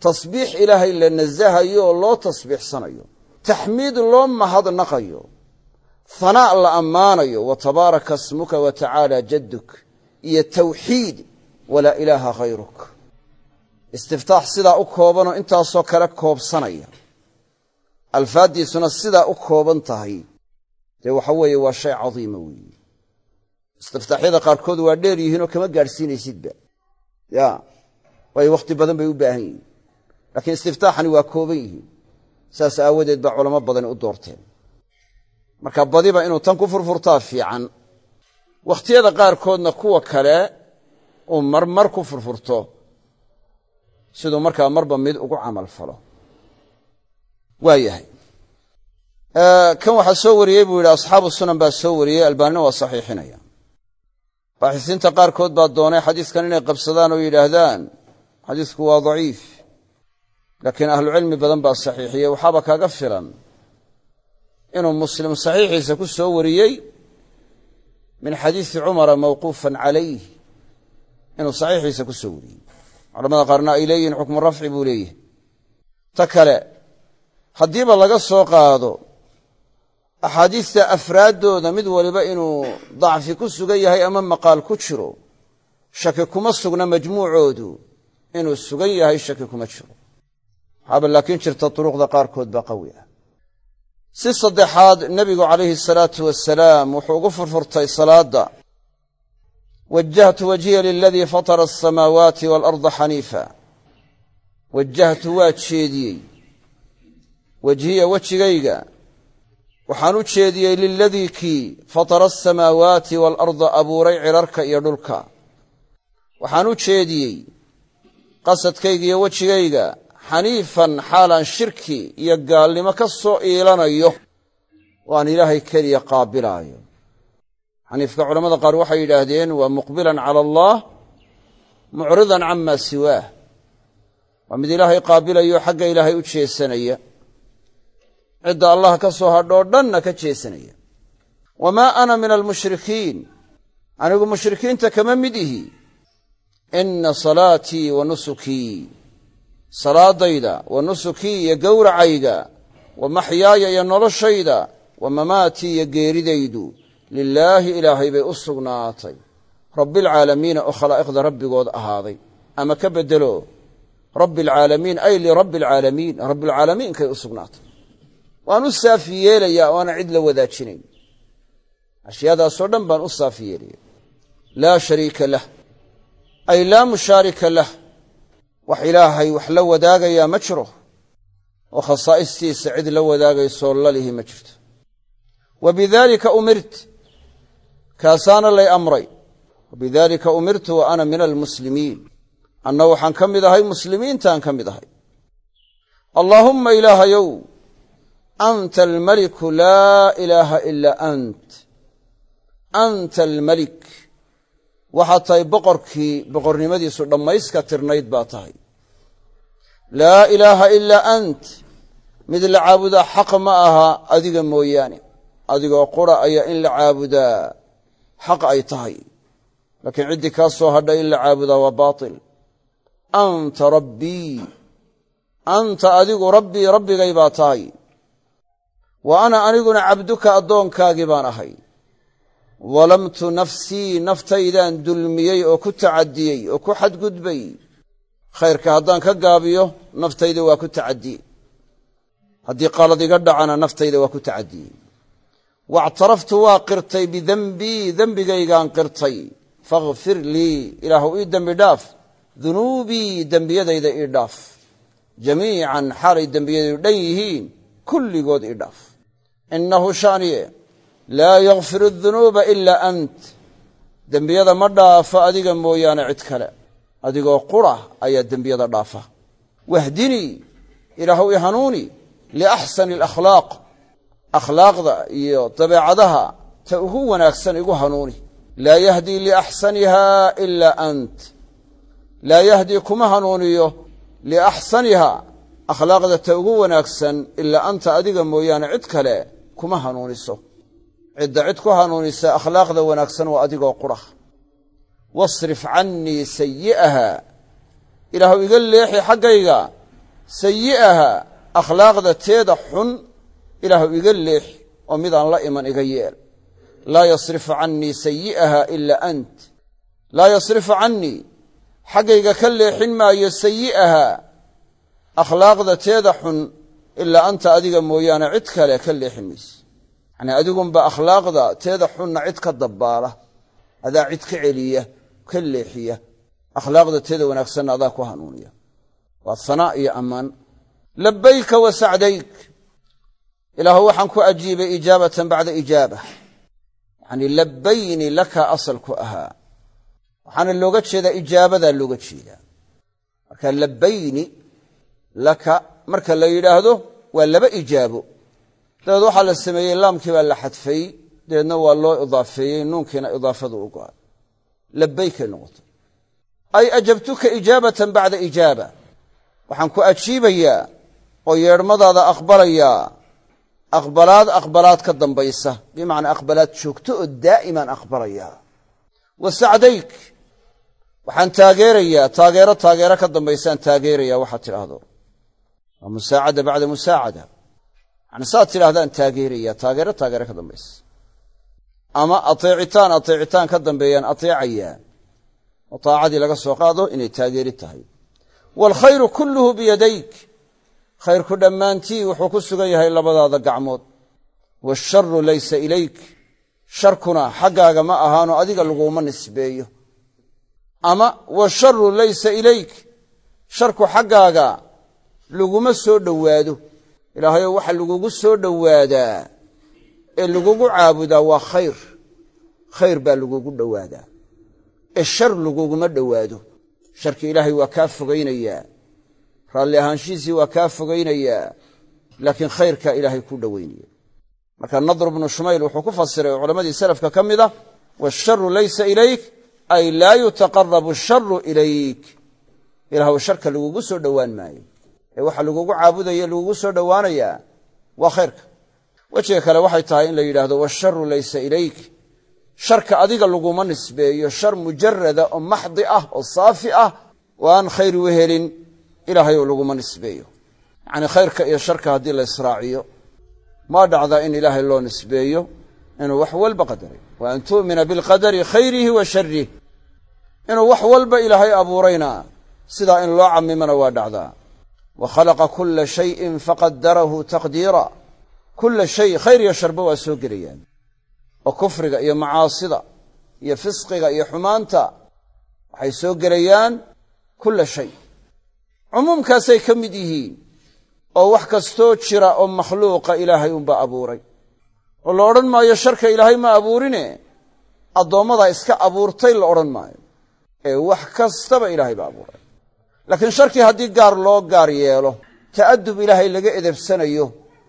Tasbiix ilaahay la nasahayo oo loo tasbiixsanayo. Taxmiid loo mahadnaqayo. Hanaa la ammaanayo. Wa tabaaraka smuka wa tacaala jadduk. Iyo tawxiid walaa ilaaha hayruk istiftaax sidaa u koobanoo intaasoo kale koobsanaya. Alfaaddiisuna sidaa u kooban tahay dee waxa weeye waa shay cadiima weeye. Istiftaaxyada qaarkood waa dheer yihiinoo kama gaadhsiinaysidba ya waayo wakhti badan bay u baahan yihiin. Laakiin istiftaaxani waa kooban yihiin. Saas aawadeed baa culamo badani u doorteen. Marka badiba inuu tan ku furfurtaa fiican wakhtiyada qaarkoodna kuwa kale uu marmar ku furfurto siduu markaa marba mid ugu camal falo. Waa yahay kan waxaa soo wariyey buu yidhi asxaabu sunan baa soo wariyey albaanina waa saxiixinaya. Baaxisiinta qaarkood baa doonay xadiiskan inay qabsadaan oo yidhaahdaan xadiisku waa daciif laakiin ahlucilmi badan baa saxiixiyey. Waxaaba kaga filan inuu muslim saxiixiisa ku soo wariyey min xadiisi cumara mawquufan calayh inuu saxiixiisa ku soo wariyey. Culamada qaarna ay leeyihiin xukmu rafci buu leeyahay. Ta kale haddiiba laga soo qaado axaadiista afraaddooda mid waliba inuu dacfi ku sugan yahay ama maqaal ku jiro shaki kuma sugna majmuucoodu inuu sugan yahay shaki kuma jiro waxaaba laakiin jirta duruqda qaarkood baa qawi ah si saddexaad nebigu calayhi salaatu wasalaam wuxuu ugu furfurtay salaadda wajahtu wajhiya liladii fatara asamaawaati waalarda xaniifa wajahtu waa jeediyey wajhiya wejigayga waxaan u jeediyey liladii kii fatara asamaawaati waalarda abuuray cirarka iyo dhulka. Waxaan u jeediyey qasadkayga iyo wejigayga xaniifan xaalaan shirki iyo gaalnimo ka soo iilanayo. Oo aan ilaahay keliya qaabilaayo. Xaniifka culamada qaar waxay yidhaahdeen waa muqbilan cala allah mucridan cama siwaah waa mid ilaahay qaabilayo xagga ilaahay u jeesanaya cidda allah ka soo hadhoo dhanna ka jeesanaya. Wamaa ana min almushrikiin? Anigu mushrikiinta kama mid ihi. Inna salaatii wa nusukii salaadayda wa nusukii iyo gowracayga wa maxyaaya iyo noloshayda wa mamaatii iyo geeridaydu lilaahi ilaahay bay u sugnaatay. Rabbialcaalamiina oo khalaa'iqda rabbigood ahaaday. Ama ka beddelo rabbi alcaalamiin ay lirabbi alcaalamiin rabbialcaalamiinkay u sugnaatay waan u saafi yeelayaa oo aanan cid la wadaajinayn. Ashyaadaasoo dhan baan u saafi yeelaya. Laa shariika lah ay laa mushaarika lah. Wax ilaahay wax la wadaagayaa ma jiro. Oo khasaa'istiisa cid la wadaagaysoo lalihi ma jirto. Wa bidaalika umirt kaasaana lay amray. Wa bidaalika umirtu wa ana min almuslimiin. Anna waxaan ka mid ahay muslimiintaan ka mid ahay. Allaahumma ilaahayow anta almaliku laa ilaaha ilaa ant anta almalik waxaad tahay boqorkii boqornimadiisu dhammayska tirnayd baa tahay laa ilaaha ilaa ant mid la caabudaa xaq ma aha adiga mooyaane adigoo qura ayaa in la caabudaa xaq ay tahay laakiin ciddii kaa soo hadhay in la caabudaa waa baatil anta rabbii anta adigu rabbii rabbigay baa tahay wa ana aniguna cabduka addoonkaagii baan ahay. Dalamtu nafsii naftaydaan dulmiyey oo ku tacadiyey oo ku xadgudbay. Khayrka haddaan ka gaabiyo naftayda waa ku tacadiyey haddii qalad iga dhacana naftayda waa ku tacadiyey waactaraftu waa qirtay bidenbii dembigaygaan qirtay. Fakhfir lii ilaahu ii dembi dhaaf. Dunuubii dembiyadayda ii dhaaf. Jamiican xaalay dembiyadaydu dhan yihiin kulligood ii dhaaf innahu shaaniye laa yakfiru dunuuba ilaa ant dembiyada ma dhaafo adiga mooyaane cid kale adigoo qura ayaa dembiyada dhaafa wahdinii ilaahu i hanuuni liaxsani alakhlaaq akhlaaqda iyo dabeecadaha ta ugu wanaagsan igu hanuuni laa yahdii liaxsaniha ilaa ant laa yahdii kuma hanuuniyo liaxsaniha akhlaaqda ta ugu wanaagsan ilaa anta adiga mooyaane cid kale kuma hanuuniso. Cidda cid ku hanuunisa akhlaaqda wanaagsan waa adigoo qura wasrif cannii sayi'aha. Ilaahu iga leexi xaggayga. Sayi'aha akhlaaqda teeda xun ilaahu iga leexi oo midaan la iman iga yeel. Laa yasrifu cannii sayi'aha ilaa ant. Laa yasrifu cannii xaggayga ka leexin maayo sayi'aha. Akhlaaqda teeda xun ilaa anta adiga mooyaane cid kale ka leexin mayse yacnii adigunba akhlaaqda teeda xunna cid ka dabbaala adaa cid ka celiya ka leexiya. Akhlaaqda teeda wanaagsanna adaa ku hanuuniya. Waa sanaa iyo ammaan. Labbayka wa sacdayk. Ilaahu waxaan ku ajiibay ijaabatan bacda ijaaba. Yacnii labbayni laka asal ku ahaa. Waxaana looga jeedaa ijaabadaa looga jeedaa. Marka labbayni laka marka la yidhaahdo waa laba ijaabo. Dabeed waxaa la sameeyey laamkii baa la xadfay dabeedna waa loo idaafeeyey nuunkiina idaafadu u go'ay labbaykay noqotay. Ay ajabtuka ijaabatan bacda ijaaba. Waxaan ku ajiibayaa oo yeedhmadaada aqbalayaa aqbalaad aqbalaad ka dambaysa. Bimacnaa aqbalaad joogto oo daa'imaan aqbalayaa. Wa sacdayk waxaan taageerayaa taageero taageero ka dambaysaan taageerayaa waxaad tidhaahdo waa musaacada bacda musaacada yani saad tidhahdaan taageeraya taageero taageero ka dambaysa ama ateecitaan ateecitaan ka dambeeyaan ateecayaa oo taacadii laga soo qaado inay taageeri tahay waalkhayru kulluhu biyadayk khayrku dhammaantii wuxuu ku sugan yahay labadaada gacmood waasharu laysa ilayk sharkuna xaggaaga ma ahaano adiga laguma nisbeeyo ama washaru laysa ilayk sharku xaggaaga laguma soo dhowaado. Ilaahayow waxa lagugu soo dhowaadaa ee lagugu caabudaa waa khayr. Khayr baa lagugu dhowaadaa. Ee shar laguguma dhowaado. Sharki ilaahay waa kaa fogaynayaa. Raalli ahaanshihiisii waa kaa fogaynayaa. Laakiin khayrkaa ilaahay ku dhowaynaya marka nadr bnu shumayl wuxuu ku fasiray oo culammadii salafka ka mid ah waasharu laysa ilayk ay laa yutaqarabu asharu ilayk. Ilaahw sharka lagugu soo dhowaan maayo ee waxa lagugu caabudaya lagugu soo dhowaanayaa waa khayrka. Wejiga kale waxay tahay in la yidhaahdo washaru laysa ilayk. Sharka adiga laguma nisbeeyo shar mujarada oo maxdi ah oo saafi ah oo aan khayr u helin ilaahay oo laguma nisbeeyo. Yacnii khayrka iyo sharka haddii la israaciyo maa dhacdaa in ilaahay loo nisbeeyo inuu wax walba qadaray. Wa an tu'mina bilqadari khayrihi wa sharih inuu wax walba ilaahay abuurayna sidaa in loo camimana waa dhacdaa wa khalaqa kulla shayin faqadarahu taqdiira kulla shay khayr iyo sharba waa soo gelayaan. Oo kufriga iyo macaasida iyo fisqiga iyo xumaanta waxay soo gelayaan kulla shay. Cumuumkaasay ka mid yihiin oo wax kastoo jira oo makhluuqa ilaahay unbaa abuuray. Oo la odhan maayo sharka ilaahay ma abuurine? Addoommadaa iska abuurtay la odhan maayo. Ee wax kastaba ilaahay baa abuuray laakiin sharkii haddii gaar loo gaar yeelo ta'adub ilaahay laga edebsanayo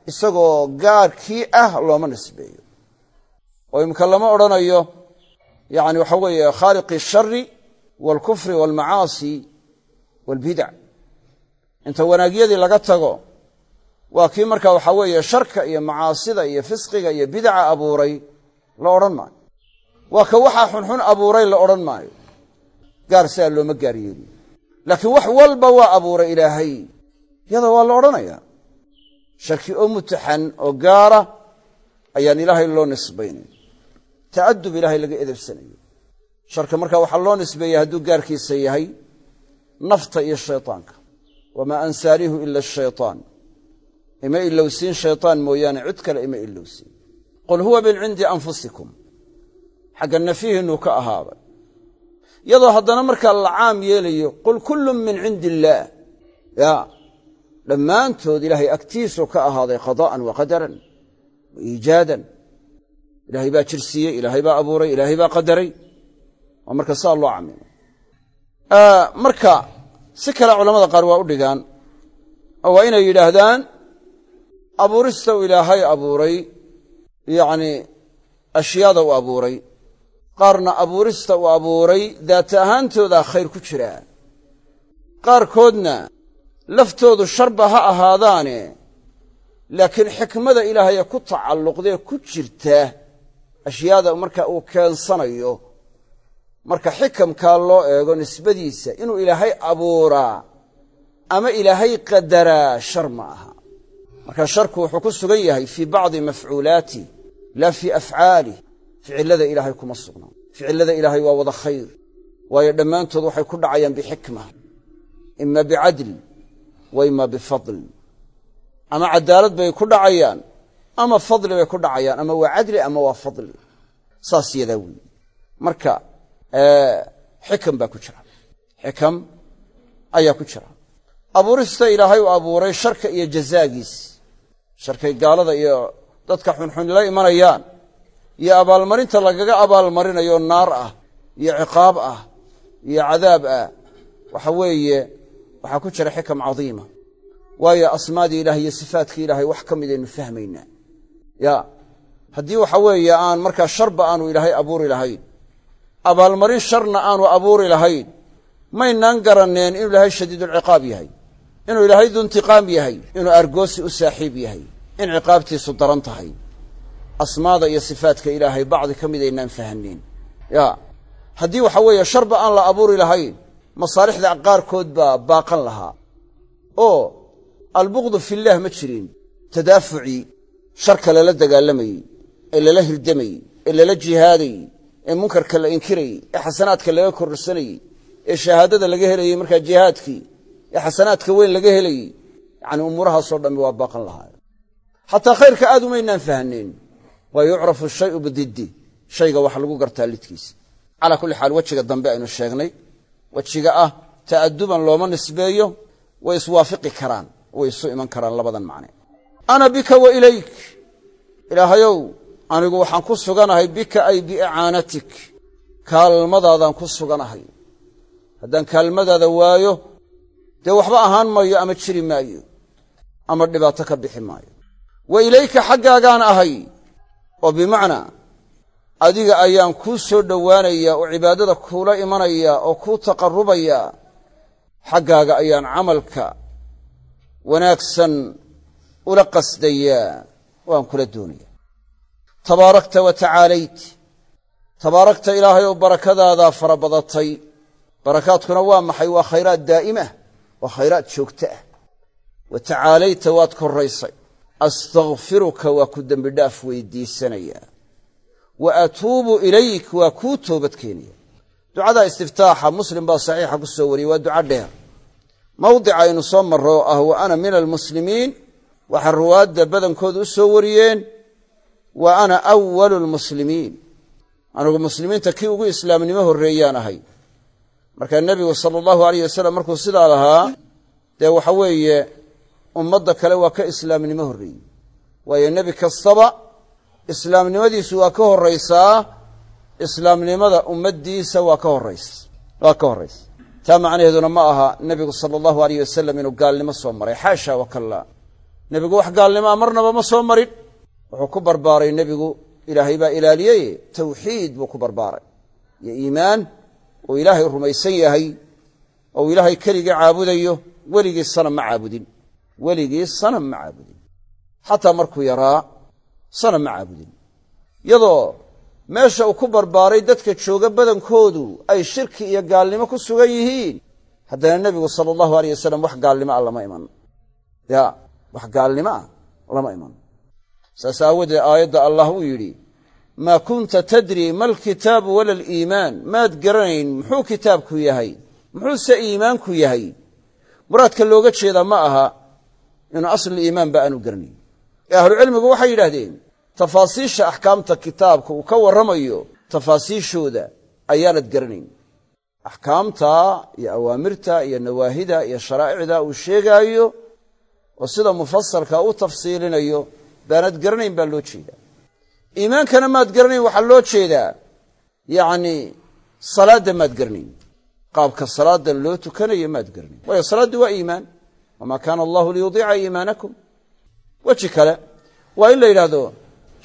isagoo gaarkii ah looma nisbeeyo. Oo imka lama odhanayo yacni waxa weeye khaaliqi ashari waalkufri waalmacaasi waalbidac inta wanaagyadii laga tago waa kii marka waxaa weeye sharka iyo macaasida iyo fisqiga iyo bidaca abuuray la odhan maayo. Waa ka waxaa xunxun abuuray la odhan maayo. Gaar sidaa looma gaar yeeliyo laakiin wax walba waa abuuray ilaahay. Yada waa la odhanayaa. Sharki oo mutaxan oo gaara ayaan ilaahay loo nisbaynayn ta'adub ilaahay laga edebsanayo. Sharka marka waxaa loo nisbeeya hadduu gaarkiisa yahay nafta iyo shaytaanka. Wamaa ansaanihu ila ashaytaan ima ilowsiin shaytaan mooyaane cid kale ima ilowsiin qul huwa min cindi anfusikum. Xagga nafyihiinuu ka ahaaday iyadoo haddana markaa la caam yeelayo qul kullun min cindi illaah ya dhammaantood ilaahay agtiisuu ka ahaaday qadaa'an wa qadaran wa iijaadan ilaahay baa jirsiiyey ilaahay baa abuuray ilaahay baa qadaray. Waa marka saa loo camimo marka si kale culamada qaar waa u dhigaan. Oo waa inay yidhaahdaan abuurista uu ilaahay abuuray yacnii ashyaada uu abuuray qaarna abuurista uu abuuray daata ahaantoodaa khayr ku jiraa qaarkoodna laftoodu sharba ha ahaadaane laakiin xikmada ilaahaya ku tacalluqdee ku jirta ashyaada marka uu keensanayo. Marka xikamkaa loo eego nisbadiisa inuu ilaahay abuuraa ama ilaahay qadaraa shar ma aha. Marka sharku wuxuu ku sugan yahay fii bacdi mafcuulaati laa fii afcaalih ficillada ilaahay kuma sugnaa ficillada ilaahay waa wada khayr waayo dhammaantood waxay ku dhacayaan bixikma ima bicadl wa ima bifadl. Ama cadaalad bay ku dhacayaan ama fadli bay ku dhacayaan ama waa cadli ama waa fadli. Saas yadaa weeye marka xikam baa ku jira. Xikam ayaa ku jira. Abuurista ilaahay uu abuuray sharka iyo jazaagiis. Sharkay gaalada iyo dadka xunxun la imanayaan iyo abaalmarinta lagaga abaalmarinayo naar ah iyo ciqaab ah iyo cadaab ah waxa weeye waxaa ku jira xikam cadiima. Waayo asmaadii ilahay iyo sifaatkii ilaahay wax ka midaynu fahmaynaa ya haddii waxa weeye aan markaa sharba aanu ilaahay abuuri lahayn abaalmarin sharna aanu abuuri lahayn maynaan garanneen inuu ilaahay shadiidulciqaab yahay inuu ilaahay duintiqaam yahay inuu argoosi u saaxiib yahay in ciqaabtiisu daran tahay asmaada iyo sifaatka ilaahay bacdi ka midaynaan fahaneen ya haddii waxa weeye sharba aan la abuuri lahayn masaalixda qaarkood baa baaqan lahaa. Oo albuqdu fillaah ma jirin tadaafucii sharka lala dagaalamayey ee lala hirdamayey ee lala jihaadayey ee munkarka la inkirayey ee xasanaadka laga kororsanayey ee shahaadada laga helayey markaa jihaadkii ee xasanaadka weyn laga helayey yacni umuurahaasoo dhammi waa baaqan lahaa. Xataa khayrka aad umaynaan fahaneen waa yucrafu shayu bididdi shayga waxa lagu gartaa lidkiisa calaa kulli xaal wejiga dambe aynu sheegnay wejiga ah ta'aduban looma nisbeeyo way iswaafiqi karaan way isu iman karaan labadan macne ana bika wa ilayk ilaahayow anigu waxaan ku suganahay bika ay biicaanatik kaalmadaadaan ku suganahay haddaan kaalmadaada waayo dee waxba ahaan maayo ama jiri maayo ama dhibaato ka bixi maayo wa ilayka xaggaagaan ahay oo bimacnaa adiga ayaan kuu soo dhowaanaya oo cibaadada kuula imanaya oo kuu taqarrubaya xaggaaga ayaan camalka wanaagsan ula qasdayaa waan kula doonaya. Tabaarakta wa tacaalayt tabaarakta ilaahay oo barakadaadaa fara badatay barakaadkuna waa maxay? Waa khayraad daa'imah waa khayraad joogto ah. Wa tacaalayta waad korraysay astakfiruka waa ku dembi dhaaf weydiisanayaa wa atuubu ilayk waa kuu toobad keenaya ducada istiftaaxa muslim baa saxiixa ku soo wariyey waa duco dheer. Mawdica aynu soo marro oo ah wa ana min almuslimiin waxaa ruwaadda badankooda u soo wariyeen wa ana awalu lmuslimiin anugu muslimiinta kii ugu islaamnimo horreeyaan ahay. Markaa nebigu sala allahu alayh wasalam markuu sidaa lahaa dee waxa weeye ummadda kale waa ka islaamnimo horreeyey. Waayo nebi kastaba islaamnimadiisu waa ka horraysaa islaamnimada ummaddiisa waa ka horraysa waa ka horraysa taa macnaheeduna ma aha nebigu sala allahu alayh wasalam inuu gaalnimo soo maray. Xaasha wakallaa nebigu wax gaalnimaa marnaba ma soo marin. Wuxuu ku barbaaray nebigu ilaahay baa ilaaliyey tawxiid buu ku barbaaray. Iyo iimaan uu ilaahay rumaysan yahay oo ilaahay keligii caabudayo weligii sanam ma caabudin weligii sanam ma caabudin. Xataa markuu yaraa sanam ma caabudin. Iyadoo meesha uu ku barbaaray dadka jooga badankoodu ay shirki iyo gaalnimo ku sugan yihiin haddana nebigu sala allahu aleyh wasalam wax gaalnimo ah lama iman. Ya wax gaalnimo ah lama iman. Saas aawadeed aayadda allah uu yidhi maa kunta tadri ma alkitaabu wala aliimaan. Maad garanayn muxuu kitaabku yahay? Muxuuse iimaanku yahay? Muraadka looga jeedaa ma aha inuu asluliimaanba aanu garanayn. Ee ahlucilmigu waxay yidhaahdeen tafaasiisha axkaamta kitaabka uu ka warramayo tafaasiishooda ayaanad garanayn. Axkaamta iyo awaamirta iyo nawaahida iyo sharaa'icda uu sheegaayo oo sida mufasalka u tafsiilinayo baanad garanayn baa loo jeedaa. Iimaankana maad garanayn waxaa loo jeedaa yacni salaadda maad garanayn. Qaabka salaadan loo tukanayo maad garanayn. Waayo salaaddii waa iimaan wamaa kaana allahu liyudiica iimaanakum weji kale waa in la yidhaahdo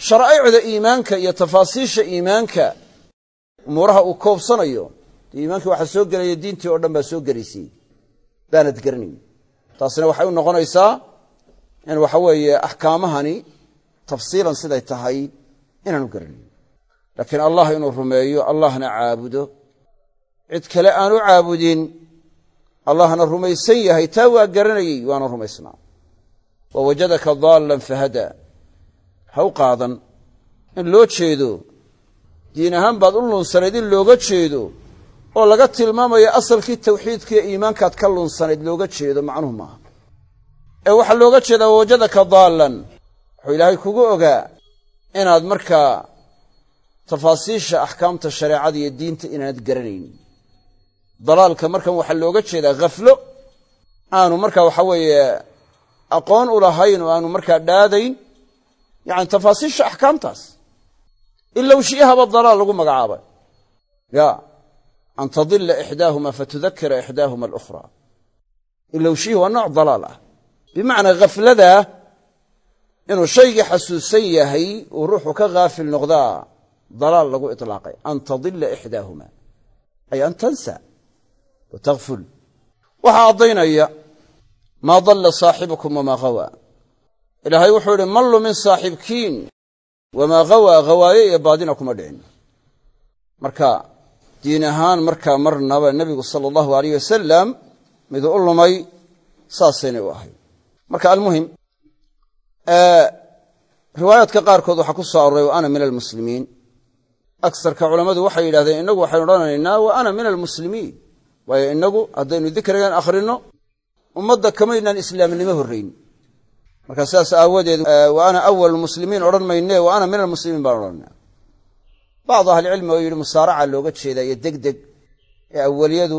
sharaa'icda iimaanka iyo tafaasiisha iimaanka umuuraha uu koobsanayo dee iimaankii waxaa soo gelaya diintii oo dhan baa soo gelaysay. Baanad garanayn. Taasina waxay u noqonaysaa in waxa weeye axkaamahani tafsiilan siday tahay inaanu garanayn. Laakiin allah inuu rumeeyo allahna caabudo. Cid kale aanu caabudin allahna rumaysan yahay taa waa garanayey waana rumaysnaa. Wa wajadaka daallan fahadaa ha u qaadan. In loo jeedo diin ahaan baad u lunsanayd in looga jeedo oo laga tilmaamayo asalkii tawxiidkaiyo iimaankaad ka lunsanayd looga jeedo macnuhu maaha. Ee waxaa looga jeedaa wawajadaka daallan. Wuxuu ilaahay kugu ogaa inaad markaa tafaasiisha axkaamta shareecada iyo diinta inaanad garanayn dalaalka markan waxaa looga jeedaa khaflo aanu markaa waxa weeye aqoon u lahayn oo aanu markaa dhaadayn yacani tafaasiisha axkaamtaas. Ilowshiyahaba dalaal lagu magacaabay. Ya an tadila ixdaahuma fatudakira ixdaahuma alukhra. Ilowshihi waa nooc dalaal ah. Bimacnaa khafladaa inuu shaygii xasuusan yahay uu ruuxu ka haafil noqdaa dalaal lagu itlaaqay. An tadila ixdaahuma. Ay an tansa wa takful waxaa addaynaya maa dalla saaxibukum wamaa hawaa ilaahay wuxuu idhi ma lumin saaxiibkiin wamaa hawaa hawaaye iyo baadina kuma dhicin. Marka diin ahaan markaa marnaba nebigu sala allahu alayh wasalam miduu u lumay saasaynay u ahayd. Marka almuhim riwaayaadka qaarkood waxaa ku soo aroray wa ana min almuslimiin. Agsarka culammadu waxay yidhahdeen innagu waxaynu odhanaynaa wa ana min almuslimiin waayo innagu haddaynu dikrigan akhrinno ummadda kamaynaan islaamnimo horrayn marka sidaas aawadeed wa ana awal muslimiin odhan mayne wa ana min almuslimiin baan odhanayna bacdu ahlicilmi oo yidhi musaaraca looga jeedaa iyo deg deg ee awaliyadu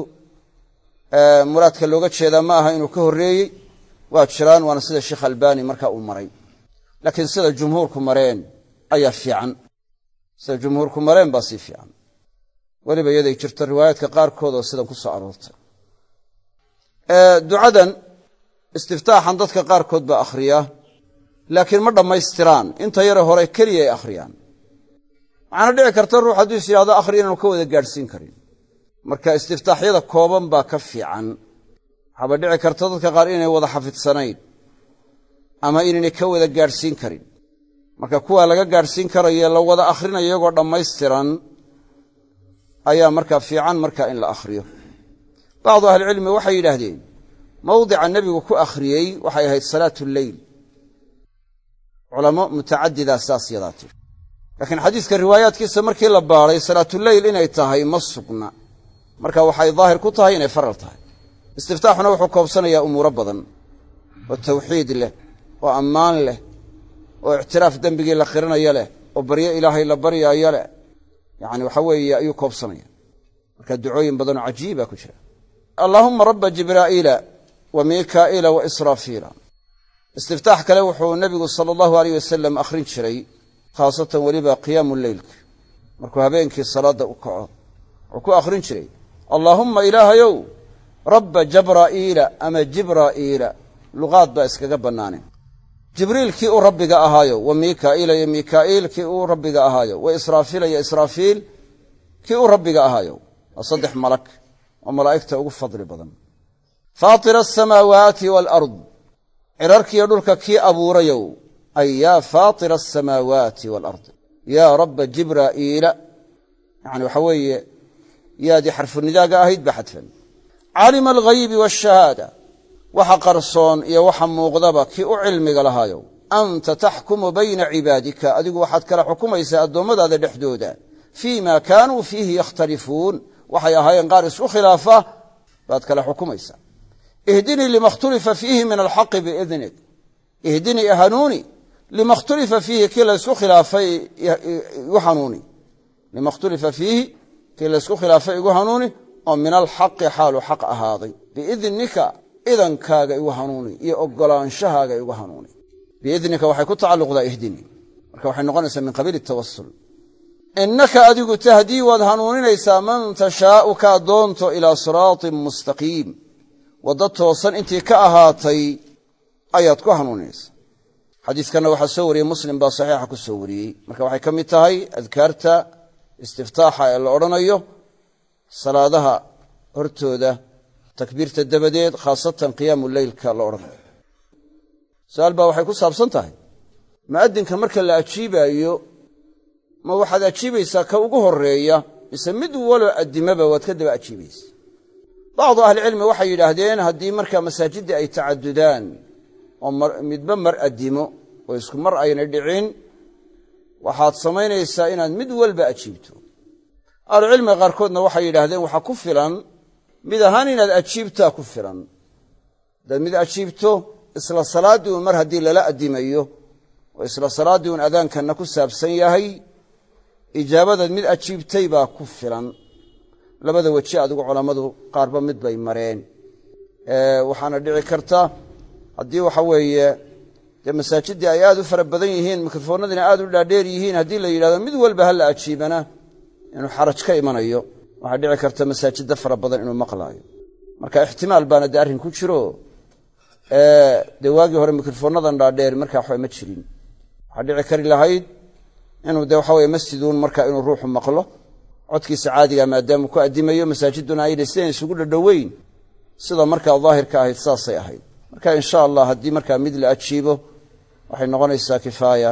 muraadka looga jeedaa ma aha inuu ka horreeyey waa jiraan waana sida sheekh albani markaa uu maray. Laakiin sida jumhuurku mareen ayaa fiican. Sida jumhuurku mareen baa sii fiican weliba iyaday jirto riwaayaadka qaarkood oo sidan ku soo aroortay. Ducadan istiftaaxan dadka qaarkood baa akhriya laakiin ma dhammaystiraan. Inta yare hore keliya ay akhriyaan. Waxaana dhici karta ruux hadduu is yidhahdo akhri inaanu ka wada gaadhsiin karin. Marka istiftaaxyada kooban baa ka fiican. Waxaaba dhici karta dadka qaar inay wada xafidsanayn ama inaynay ka wada gaadhsiin karin. Marka kuwaa laga gaadhsiin karayo la wada akhrinayo iyagoo dhammaystiran ayaa markaa fiican marka in la akhriyo. Bacdu ahlicilmi waxay yidhaahdeen mawdica nebigu ku akhriyey waxay ahayd salaatu lleyl culamo mutacadidaa saas yadaa tiri laakiin xadiiska riwaayaadkiisa markii la baadhay salaatuleyl inay tahay ma sugna. Marka waxay daahir ku tahay inay faral tahay. Istiftaaxuna wuxuu koobsanayaa umuuro badan oo tawxiid leh oo ammaan leh oo ictiraaf dembigii la qirinayo leh oo baryo ilaahay la baryaayo leh yacni waxa weeye ayuu koobsanaya marka ducooyin badanoo cajiiba ku jira. Allaahumma rabba jibraa'iila wa miikaa'iila wa israafiila istiftaax kale wuxuu nebigu sala allahu aleyh wasalam akhrin jiray khaasatan weliba qiyaamu leylka markuu habeenkii salaadda u kaco wuxuu ku akhrin jiray allaahumma ilaahayow rabba jabraa'iila ama jibraa'iila luqaad baa iskaga bannaaneen jibriil kii uu rabbiga ahaayo wa miikaa'iila iyo miikaa'iil kii uu rabbiga ahaayo wa israafiila iyo israafiil kii uu rabbiga ahaayo. Waa saddex malag oo malaa'igta ugu fadli badan. Faatira asamaawaati waalard cirarkiiyo dhulka kii abuurayow ay yaa faatira asamaawaati waalard yaa rabba jibraa'iila yacani waxaa weeye yaadii xarfunidaaga ahayd baa xadfan. Caalima alghaybi waashahaada waxa qarsoon iyo waxa muuqdaba kii u cilmiga lahaayow anta taxkumu bayna cibaadika. Adigu waxaad kala xukumaysaa addoommadaada dhexdooda. Fii ma kaanuu fiihi yakhtalifuun. Waxay ahaayeen qaar isku khilaafa baad kala xukumaysaa. Ihdinii lima khtulifa fiihi min alxaqi biidnik ihdinii hanuuni lima khtulifa fiihi kii laysku khilaafay igu hanuuni. Lima khtulifa fiihi kii laysku khilaafay igu hanuuni. Oo min alxaqi xaalu xaq ahaaday. Biidnika idankaaga igu hanuuni iyo ogolaanshahaaga igu hanuuni. Biidnika waxay ku tacalluqdaa ihdinii marka waxay noqonaysaa min qabiili tawasul innaka adigu tahdii waad hanuuninaysaa man tashaau kaa doonto ilaa siraatin mustaqiim. Waddo toosan intii ka ahaatay ayaad ku hanuuninaysaa. Xadiiskanna waxaa soo wariyey muslim baa saxiixa ku soo wariyey. Marka waxay ka mid tahay adkaarta istiftaaxa ee la odhanayo salaadaha hortooda takbiirta dabadeed khaasatan qiyaamu leylka la odhanayo. Su'aal baa waxay ku saabsan tahay. Mu'adinka marka la ajiibaayo ma waxaad ajiibaysaa ka ugu horreeya mise mid waloo addimaba waad ka daba ajiibaysa. Bacdu ahlicilmi waxay yidhaahdeen haddii markaa masaajiddii ay tacadudaan oo midba mar addimo oo isku mar ayna dhicin waxaad samaynaysaa inaad mid walba ajiibto. Ahlucilmiga qaarkoodna waxay yidhaahdeen waxaa ku filan mid ahaan inaad ajiibtaa ku filan. Haddaad mid ajiibto isla salaaddii uun mar haddii lala addimayo oo isla salaaddii uun adaankanna ku saabsan yahay ijaabadaad mid ajiibtay baa ku filan. Labada weji adigu culammadu qaarba mid bay mareen. Waxaana dhici karta haddii waxa weeye dee masaajiddii ay aad u fara badan yihiin mikrofoonnadiina aad u dhaadheer yihiin haddii la yidhahdo mid walba ha la ajiibana inuu xaraj ka imanayo waxaa dhici karta masaajidda fara badan inuu maqlaayo. Marka ixtimaal baana dee arrin ku jiro dee waagii hore mikrofoonnadan dhaadheer markaa waxba ma jirin. Waxaa dhici kari lahayd inuu dee waxa weye masjiduun marka inuu ruuxu maqlo codkiisa caadiga maadaamuu ku addimayo masaajidduna ayna sidan isugu dhadhoweyn sida markaa daahirka ahayd saasay ahayd. Marka insha allah haddii markaa mid la ajiibo waxay noqonaysaa kifaaya